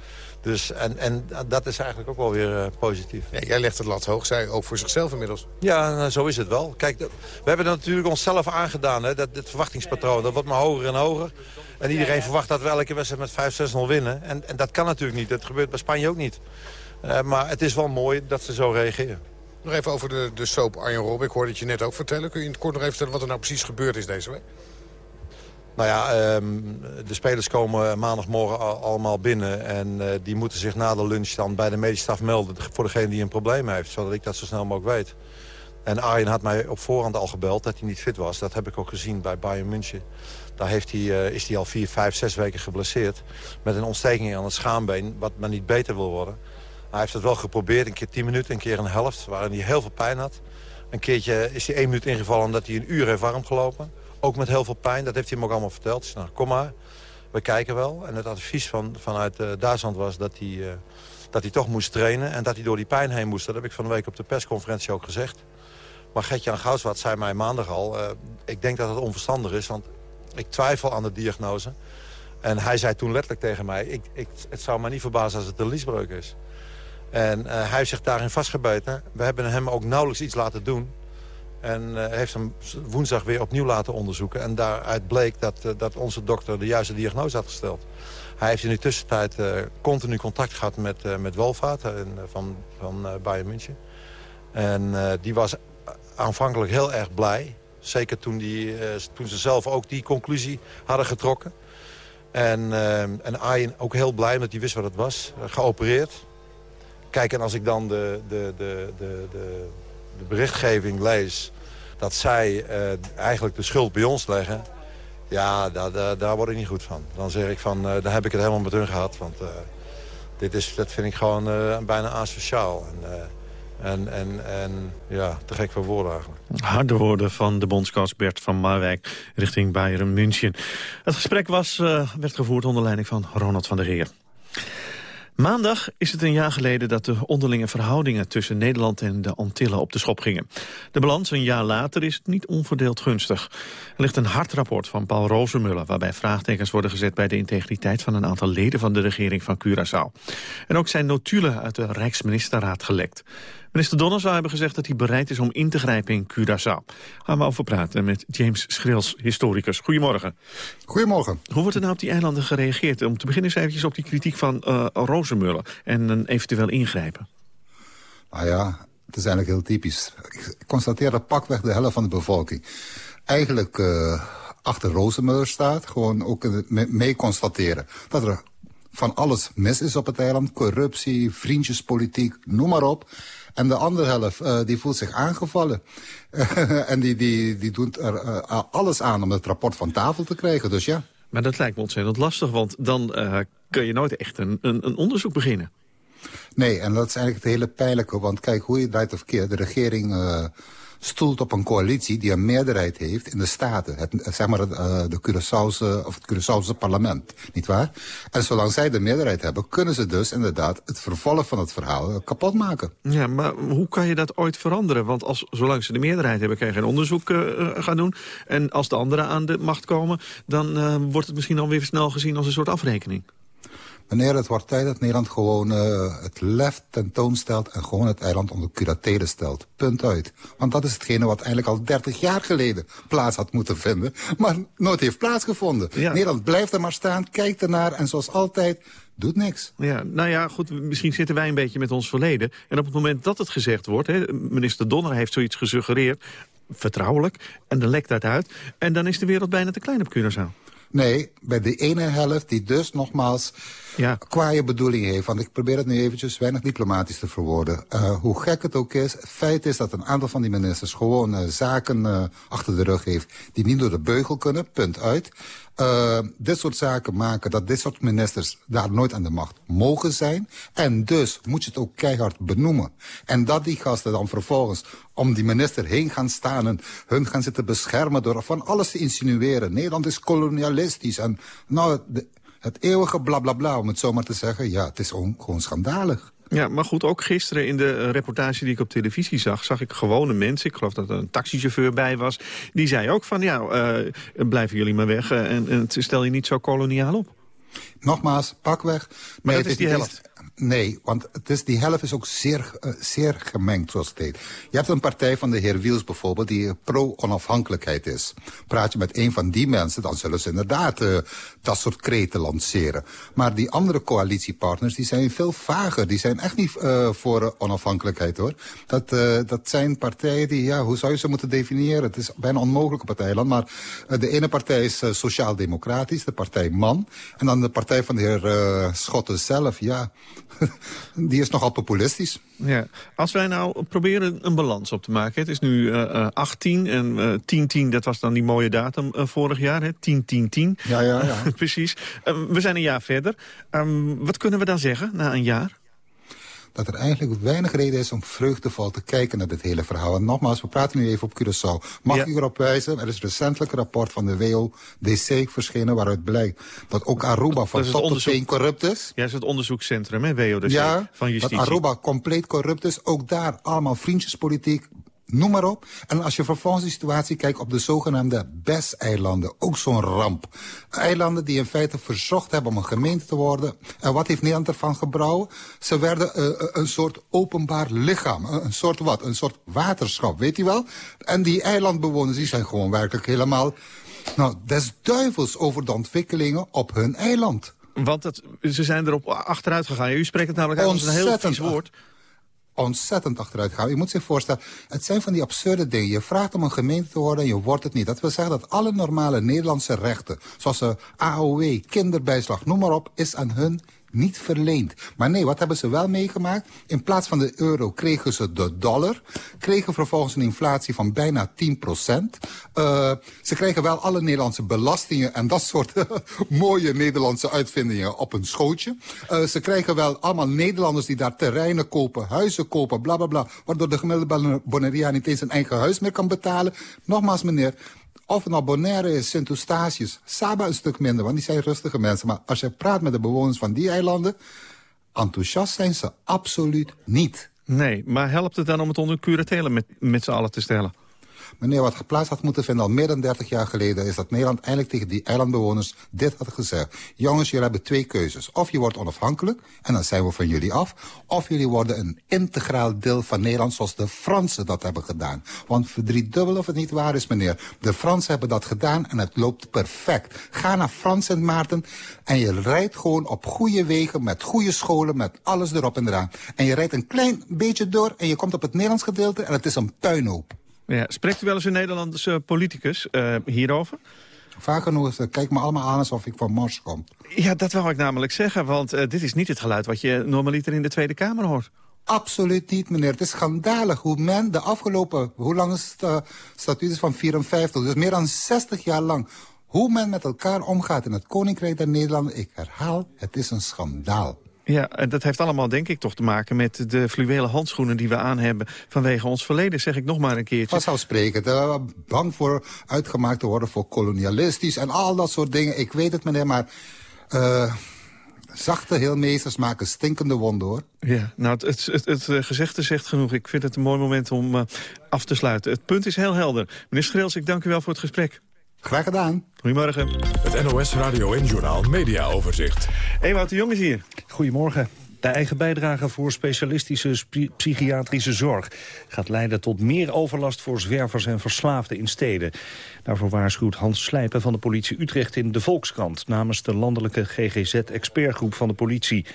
Dus, en, en dat is eigenlijk ook wel weer uh, positief. Ja, jij legt het lat hoog, zij ook voor zichzelf inmiddels. Ja, nou, zo is het wel. Kijk, we hebben het natuurlijk onszelf aangedaan. Hè, dat, dit verwachtingspatroon, dat wordt maar hoger en hoger. En iedereen verwacht dat we elke wedstrijd met 5-6-0 winnen. En, en, dat kan natuurlijk niet. Dat gebeurt bij Spanje ook niet. Uh, maar het is wel mooi dat ze zo reageren. Nog even over de, de soap Arjen Rob. Ik hoorde het je net ook vertellen. Kun je in het kort nog even vertellen wat er nou precies gebeurd is deze week? Nou ja, um, de spelers komen maandagmorgen al, allemaal binnen. En uh, die moeten zich na de lunch dan bij de medische staf melden... voor degene die een probleem heeft, zodat ik dat zo snel mogelijk weet. En Arjen had mij op voorhand al gebeld dat hij niet fit was. Dat heb ik ook gezien bij Bayern München. Daar heeft hij, uh, is hij al vier, vijf, zes weken geblesseerd. Met een ontsteking aan het schaambeen, wat maar niet beter wil worden. Hij heeft het wel geprobeerd, een keer 10 minuten, een keer een helft... waarin hij heel veel pijn had. Een keertje is hij één minuut ingevallen omdat hij een uur heeft warm gelopen. Ook met heel veel pijn, dat heeft hij hem ook allemaal verteld. Dus nou, kom maar, we kijken wel. En het advies van, vanuit uh, Duitsland was dat hij, uh, dat hij toch moest trainen... en dat hij door die pijn heen moest. Dat heb ik van de week op de persconferentie ook gezegd. Maar Gertjan Goudswaard zei mij maandag al... Uh, ik denk dat het onverstandig is, want ik twijfel aan de diagnose. En hij zei toen letterlijk tegen mij... Ik, ik, het zou me niet verbazen als het een liesbreuk is. En uh, hij heeft zich daarin vastgebeten. We hebben hem ook nauwelijks iets laten doen. En uh, heeft hem woensdag weer opnieuw laten onderzoeken. En daaruit bleek dat, uh, dat onze dokter de juiste diagnose had gesteld. Hij heeft in de tussentijd continu contact gehad met, met Wolvaart van, van Bayern München. En die was aanvankelijk heel erg blij. Zeker toen, die, toen ze zelf ook die conclusie hadden getrokken. En, en Arjen ook heel blij, omdat hij wist wat het was. geopereerd, Kijk, en als ik dan de, de, de, de, de, de berichtgeving lees... dat zij uh, eigenlijk de schuld bij ons leggen... ja, daar, daar, word ik niet goed van. Dan zeg ik van, uh, dan heb ik het helemaal met hun gehad. Want uh, dit is, dat vind ik gewoon bijna asociaal. En, en, en, en ja, te gek voor woorden eigenlijk. Harde woorden van de bondscoach Bert van Marwijk richting Bayern München. Het gesprek was, werd gevoerd onder leiding van Ronald van der Heer. Maandag is het een jaar geleden dat de onderlinge verhoudingen tussen Nederland en de Antillen op de schop gingen. De balans een jaar later is niet onverdeeld gunstig. Er ligt een hard rapport van Paul Rozemuller waarbij vraagtekens worden gezet bij de integriteit van een aantal leden van de regering van Curaçao. En ook zijn notulen uit de Rijksministerraad gelekt. Minister Donner zou hebben gezegd dat hij bereid is om in te grijpen in Curaçao. Gaan we over praten met James Schrils, historicus. Goedemorgen. Goedemorgen. Hoe wordt er nou op die eilanden gereageerd? Om te beginnen eens eventjes op die kritiek van uh, Rozenmuller en een eventueel ingrijpen. Nou ja, het is eigenlijk heel typisch. Ik constateer dat pakweg de helft van de bevolking eigenlijk uh, achter Rozenmuller staat. Gewoon ook mee constateren dat er van alles mis is op het eiland. Corruptie, vriendjespolitiek, noem maar op. En de andere helft, uh, die voelt zich aangevallen. [laughs] en die, die, die doet er uh, alles aan om het rapport van tafel te krijgen. Dus ja. Maar dat lijkt me ontzettend lastig, want dan uh, kun je nooit echt een, een, een onderzoek beginnen. Nee, en dat is eigenlijk het hele pijnlijke. Want kijk, hoe je draait of keer, de regering stoelt op een coalitie die een meerderheid heeft in de Staten. Het, zeg maar het, uh, de Curaçaose, of het Curaçaose parlement, niet waar? En zolang zij de meerderheid hebben, kunnen ze dus inderdaad het vervolg van het verhaal kapot maken. Ja, maar hoe kan je dat ooit veranderen? Want als, zolang ze de meerderheid hebben, kan je geen onderzoek gaan doen. En als de anderen aan de macht komen, dan wordt het misschien alweer snel gezien als een soort afrekening. Meneer, het wordt tijd dat Nederland gewoon uh, het lef tentoonstelt... en gewoon het eiland onder curatele stelt. Punt uit. Want dat is hetgene wat eigenlijk al 30 jaar geleden plaats had moeten vinden... maar nooit heeft plaatsgevonden. Ja. Nederland blijft er maar staan, kijkt ernaar en zoals altijd doet niks. Ja, nou ja, goed, misschien zitten wij een beetje met ons verleden. En op het moment dat het gezegd wordt... Hè, minister Donner heeft zoiets gesuggereerd, vertrouwelijk... en dan lekt dat uit. En dan is de wereld bijna te klein op Curaçao. Nee, bij de ene helft die dus nogmaals ja. kwaaie bedoeling heeft. Want ik probeer het nu eventjes weinig diplomatisch te verwoorden. Uh, hoe gek het ook is, feit is dat een aantal van die ministers gewoon uh, zaken uh, achter de rug heeft die niet door de beugel kunnen, punt uit. Uh, dit soort zaken maken dat dit soort ministers daar nooit aan de macht mogen zijn. En dus moet je het ook keihard benoemen. En dat die gasten dan vervolgens om die minister heen gaan staan... en hun gaan zitten beschermen door van alles te insinueren. Nederland is kolonialistisch en nou... Het eeuwige blablabla, bla, bla, om het zo maar te zeggen. Ja, het is on, gewoon schandalig. Ja, maar goed, ook gisteren in de reportage die ik op televisie zag... zag ik gewone mensen, ik geloof dat er een taxichauffeur bij was... die zei ook van, ja, uh, blijven jullie maar weg... Uh, en, en stel je niet zo koloniaal op. Nogmaals, pakweg. Maar nee, dat is die helft. Nee, want het is, die helft is ook zeer, uh, zeer gemengd, zoals het heet. Je hebt een partij van de heer Wiels bijvoorbeeld... die pro-onafhankelijkheid is. Praat je met een van die mensen... dan zullen ze inderdaad uh, dat soort kreten lanceren. Maar die andere coalitiepartners die zijn veel vager. Die zijn echt niet uh, voor onafhankelijkheid, hoor. Dat, dat zijn partijen die... ja, hoe zou je ze moeten definiëren? Het is bijna onmogelijk op het eiland. Maar de ene partij is sociaal-democratisch, de partij MAN. En dan de partij van de heer Schotten zelf, ja... [laughs] die is nogal populistisch. Ja. Als wij nou proberen een balans op te maken. Het is nu uh, 18 en uh, 10-10, dat was dan die mooie datum uh, vorig jaar. 10-10-10. Ja, ja, ja. [laughs] Precies. we zijn een jaar verder. Um, wat kunnen we dan zeggen na een jaar? Dat er eigenlijk weinig reden is om vreugdevol te kijken naar dit hele verhaal. En nogmaals, we praten nu even op Curaçao. Mag ja. ik erop wijzen, er is recentelijk een rapport van de WODC verschenen... waaruit blijkt dat ook Aruba van top tot teen corrupt is. Ja, dat is het onderzoekscentrum, hè, WODC, ja, van justitie. dat Aruba compleet corrupt is. Ook daar allemaal vriendjespolitiek, noem maar op. En als je vervolgens de situatie kijkt op de zogenaamde BES-eilanden, ook zo'n ramp. Eilanden die in feite verzocht hebben om een gemeente te worden. En wat heeft Nederland ervan gebrouwen? Ze werden uh, een soort openbaar lichaam. Een soort wat? Een soort waterschap, weet u wel? En die eilandbewoners die zijn gewoon werkelijk helemaal... Nou, des duivels over de ontwikkelingen op hun eiland. Want het, ze zijn erop achteruit gegaan. U spreekt het namelijk uit als een heel vies woord ontzettend achteruit gaan. Je moet zich voorstellen, het zijn van die absurde dingen. Je vraagt om een gemeente te worden en je wordt het niet. Dat wil zeggen dat alle normale Nederlandse rechten, zoals AOW, kinderbijslag, noem maar op, is aan hun niet verleend. Maar nee, wat hebben ze wel meegemaakt? In plaats van de euro kregen ze de dollar. Kregen vervolgens een inflatie van bijna 10 procent. Uh, ze kregen wel alle Nederlandse belastingen en dat soort [laughs] mooie Nederlandse uitvindingen op een schootje. Uh, ze krijgen wel allemaal Nederlanders die daar terreinen kopen, huizen kopen, bla bla bla. Waardoor de gemiddelde Bonaria niet eens een eigen huis meer kan betalen. Nogmaals meneer, of het nou Bonaire is, Sint-Eustatius, Saba een stuk minder, want die zijn rustige mensen. Maar als je praat met de bewoners van die eilanden... Enthousiast zijn ze absoluut niet. Nee, maar helpt het dan om het onder curatele met, met z'n allen te stellen? Meneer, wat plaats had moeten vinden al meer dan 30 jaar geleden... is dat Nederland eindelijk tegen die eilandbewoners dit had gezegd. Jongens, jullie hebben twee keuzes. Of je wordt onafhankelijk, en dan zijn we van jullie af... of jullie worden een integraal deel van Nederland... zoals de Fransen dat hebben gedaan. Want verdriedubbel of het niet waar is, meneer. De Fransen hebben dat gedaan en het loopt perfect. Ga naar Frans en Maarten en je rijdt gewoon op goede wegen... met goede scholen, met alles erop en eraan. En je rijdt een klein beetje door en je komt op het Nederlands gedeelte... en het is een puinhoop. Ja, spreekt u wel eens een Nederlandse politicus uh, hierover? Vaak genoeg, kijk me allemaal aan alsof ik van Mars kom. Ja, dat wou ik namelijk zeggen, want uh, dit is niet het geluid... wat je normaliter in de Tweede Kamer hoort. Absoluut niet, meneer. Het is schandalig hoe men de afgelopen... hoe lang is het uh, statuut van 54, dus meer dan 60 jaar lang... hoe men met elkaar omgaat in het Koninkrijk der Nederlanden... ik herhaal, het is een schandaal. Ja, en dat heeft allemaal denk ik toch te maken met de fluwelen handschoenen die we aan hebben vanwege ons verleden, zeg ik nog maar een keertje. Vanzelfsprekend, uh, bang voor uitgemaakt te worden voor kolonialistisch en al dat soort dingen. Ik weet het meneer, maar uh, zachte heelmeesters maken stinkende wonden hoor. Ja, nou het, het, het, het gezegde zegt genoeg. Ik vind het een mooi moment om uh, af te sluiten. Het punt is heel helder. Meneer Schreels, ik dank u wel voor het gesprek. Graag gedaan. Goedemorgen. Het NOS Radio en Journal Media Overzicht. Ewout de Jong is hier. Goedemorgen. De eigen bijdrage voor specialistische psychiatrische zorg gaat leiden tot meer overlast voor zwervers en verslaafden in steden. Daarvoor waarschuwt Hans Slijpen van de politie Utrecht in de Volkskrant namens de landelijke GGZ-expertgroep van de politie.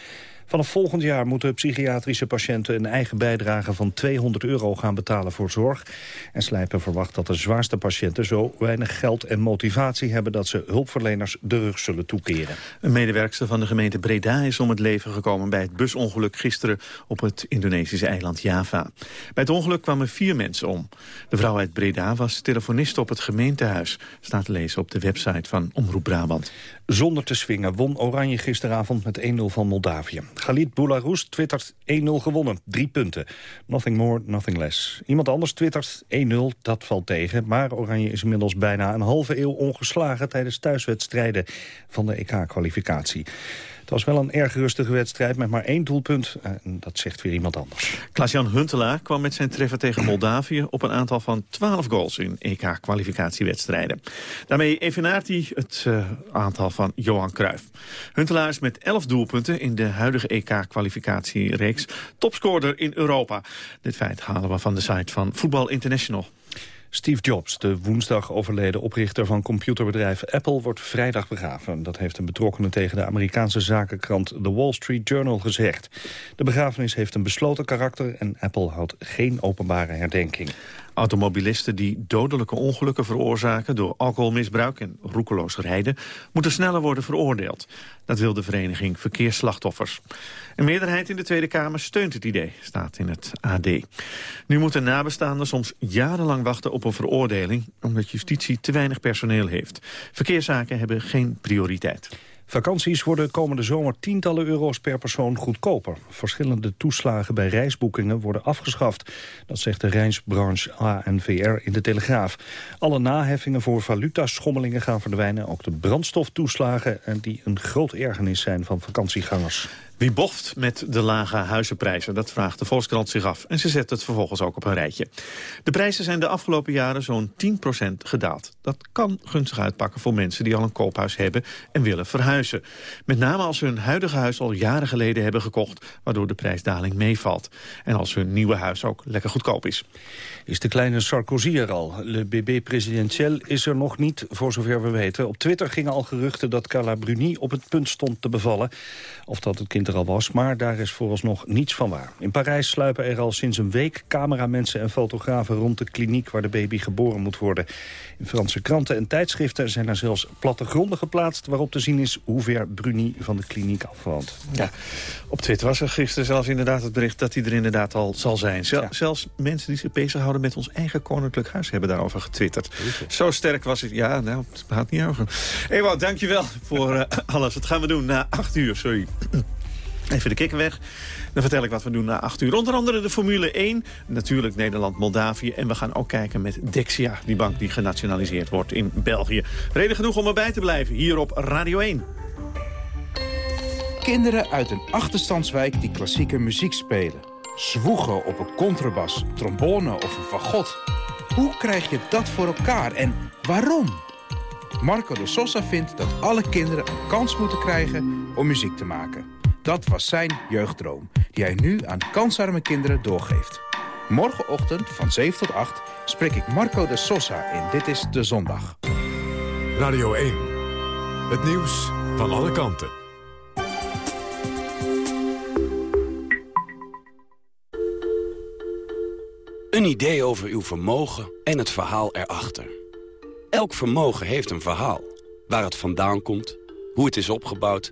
Vanaf volgend jaar moeten psychiatrische patiënten een eigen bijdrage van 200 euro gaan betalen voor zorg. En Slijpen verwacht dat de zwaarste patiënten zo weinig geld en motivatie hebben dat ze hulpverleners de rug zullen toekeren. Een medewerkster van de gemeente Breda is om het leven gekomen bij het busongeluk gisteren op het Indonesische eiland Java. Bij het ongeluk kwamen vier mensen om. De vrouw uit Breda was telefonist op het gemeentehuis, staat te lezen op de website van Omroep Brabant. Zonder te swingen won Oranje gisteravond met 1-0 van Moldavië. Galit Boularus twittert 1-0 gewonnen, drie punten. Nothing more, nothing less. Iemand anders twittert 1-0, dat valt tegen. Maar Oranje is inmiddels bijna een halve eeuw ongeslagen... tijdens thuiswedstrijden van de EK-kwalificatie. Het was wel een erg rustige wedstrijd met maar één doelpunt. En dat zegt weer iemand anders. Klaas-Jan Huntelaar kwam met zijn treffer tegen Moldavië... op een aantal van 12 goals in EK-kwalificatiewedstrijden. Daarmee evenaart hij het uh, aantal van Johan Cruijff. Huntelaar is met 11 doelpunten in de huidige EK-kwalificatiereeks... topscorer in Europa. Dit feit halen we van de site van Voetbal International. Steve Jobs, de woensdag overleden oprichter van computerbedrijf Apple, wordt vrijdag begraven. Dat heeft een betrokkenen tegen de Amerikaanse zakenkrant The Wall Street Journal gezegd. De begrafenis heeft een besloten karakter en Apple houdt geen openbare herdenking. Automobilisten die dodelijke ongelukken veroorzaken door alcoholmisbruik en roekeloos rijden, moeten sneller worden veroordeeld. Dat wil de vereniging Verkeersslachtoffers. Een meerderheid in de Tweede Kamer steunt het idee, staat in het AD. Nu moeten nabestaanden soms jarenlang wachten op een veroordeling, omdat justitie te weinig personeel heeft. Verkeerszaken hebben geen prioriteit. Vakanties worden komende zomer tientallen euro's per persoon goedkoper. Verschillende toeslagen bij reisboekingen worden afgeschaft. Dat zegt de reisbranche ANVR in de Telegraaf. Alle naheffingen voor valutaschommelingen gaan verdwijnen. Ook de brandstoftoeslagen en die een groot ergernis zijn van vakantiegangers. Wie boft met de lage huizenprijzen? Dat vraagt de Volkskrant zich af. En ze zet het vervolgens ook op een rijtje. De prijzen zijn de afgelopen jaren zo'n 10% gedaald. Dat kan gunstig uitpakken voor mensen die al een koophuis hebben en willen verhuizen. Met name als ze hun huidige huis al jaren geleden hebben gekocht... waardoor de prijsdaling meevalt. En als hun nieuwe huis ook lekker goedkoop is. Is de kleine Sarkozy er al? Le bébé presidentiel is er nog niet, voor zover we weten. Op Twitter gingen al geruchten dat Carla Bruni op het punt stond te bevallen. Of dat het kind er al was, maar daar is vooralsnog niets van waar. In Parijs sluipen er al sinds een week cameramensen en fotografen rond de kliniek waar de baby geboren moet worden. In Franse kranten en tijdschriften zijn er zelfs plattegronden geplaatst waarop te zien is hoe ver Bruni van de kliniek afwoont. Ja, op Twitter was er gisteren zelfs inderdaad het bericht dat hij er inderdaad al zal zijn. Zel ja. Zelfs mensen die zich bezighouden met ons eigen koninklijk huis hebben daarover getwitterd. Zo sterk was het. Ja, nou, het gaat niet over. Ewout, dankjewel voor uh, alles. Dat gaan we doen na acht uur, sorry. Even de kikker weg. Dan vertel ik wat we doen na 8 uur. Onder andere de Formule 1, natuurlijk Nederland-Moldavië. En we gaan ook kijken met Dexia, die bank die genationaliseerd wordt in België. Reden genoeg om erbij te blijven, hier op Radio 1. Kinderen uit een achterstandswijk die klassieke muziek spelen. Zwoegen op een contrabas, trombone of een fagot. Hoe krijg je dat voor elkaar en waarom? Marco de Sosa vindt dat alle kinderen een kans moeten krijgen om muziek te maken. Dat was zijn jeugddroom, die hij nu aan kansarme kinderen doorgeeft. Morgenochtend van 7 tot 8 spreek ik Marco de Sosa in Dit is de Zondag. Radio 1. Het nieuws van alle kanten. Een idee over uw vermogen en het verhaal erachter. Elk vermogen heeft een verhaal. Waar het vandaan komt, hoe het is opgebouwd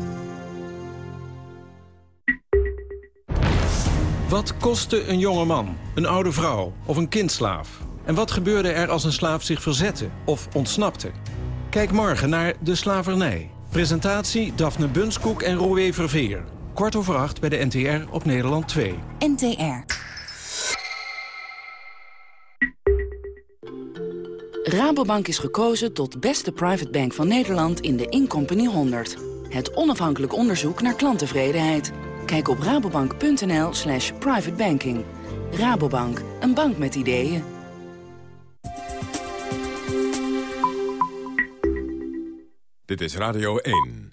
Wat kostte een jonge man, een oude vrouw of een kindslaaf? En wat gebeurde er als een slaaf zich verzette of ontsnapte? Kijk morgen naar De Slavernij. Presentatie Daphne Bunskoek en Roué Verveer. Kwart over acht bij de NTR op Nederland 2. NTR. Rabobank is gekozen tot beste private bank van Nederland in de Incompany 100. Het onafhankelijk onderzoek naar klanttevredenheid. Kijk op rabobank.nl slash privatebanking. Rabobank, een bank met ideeën. Dit is Radio 1.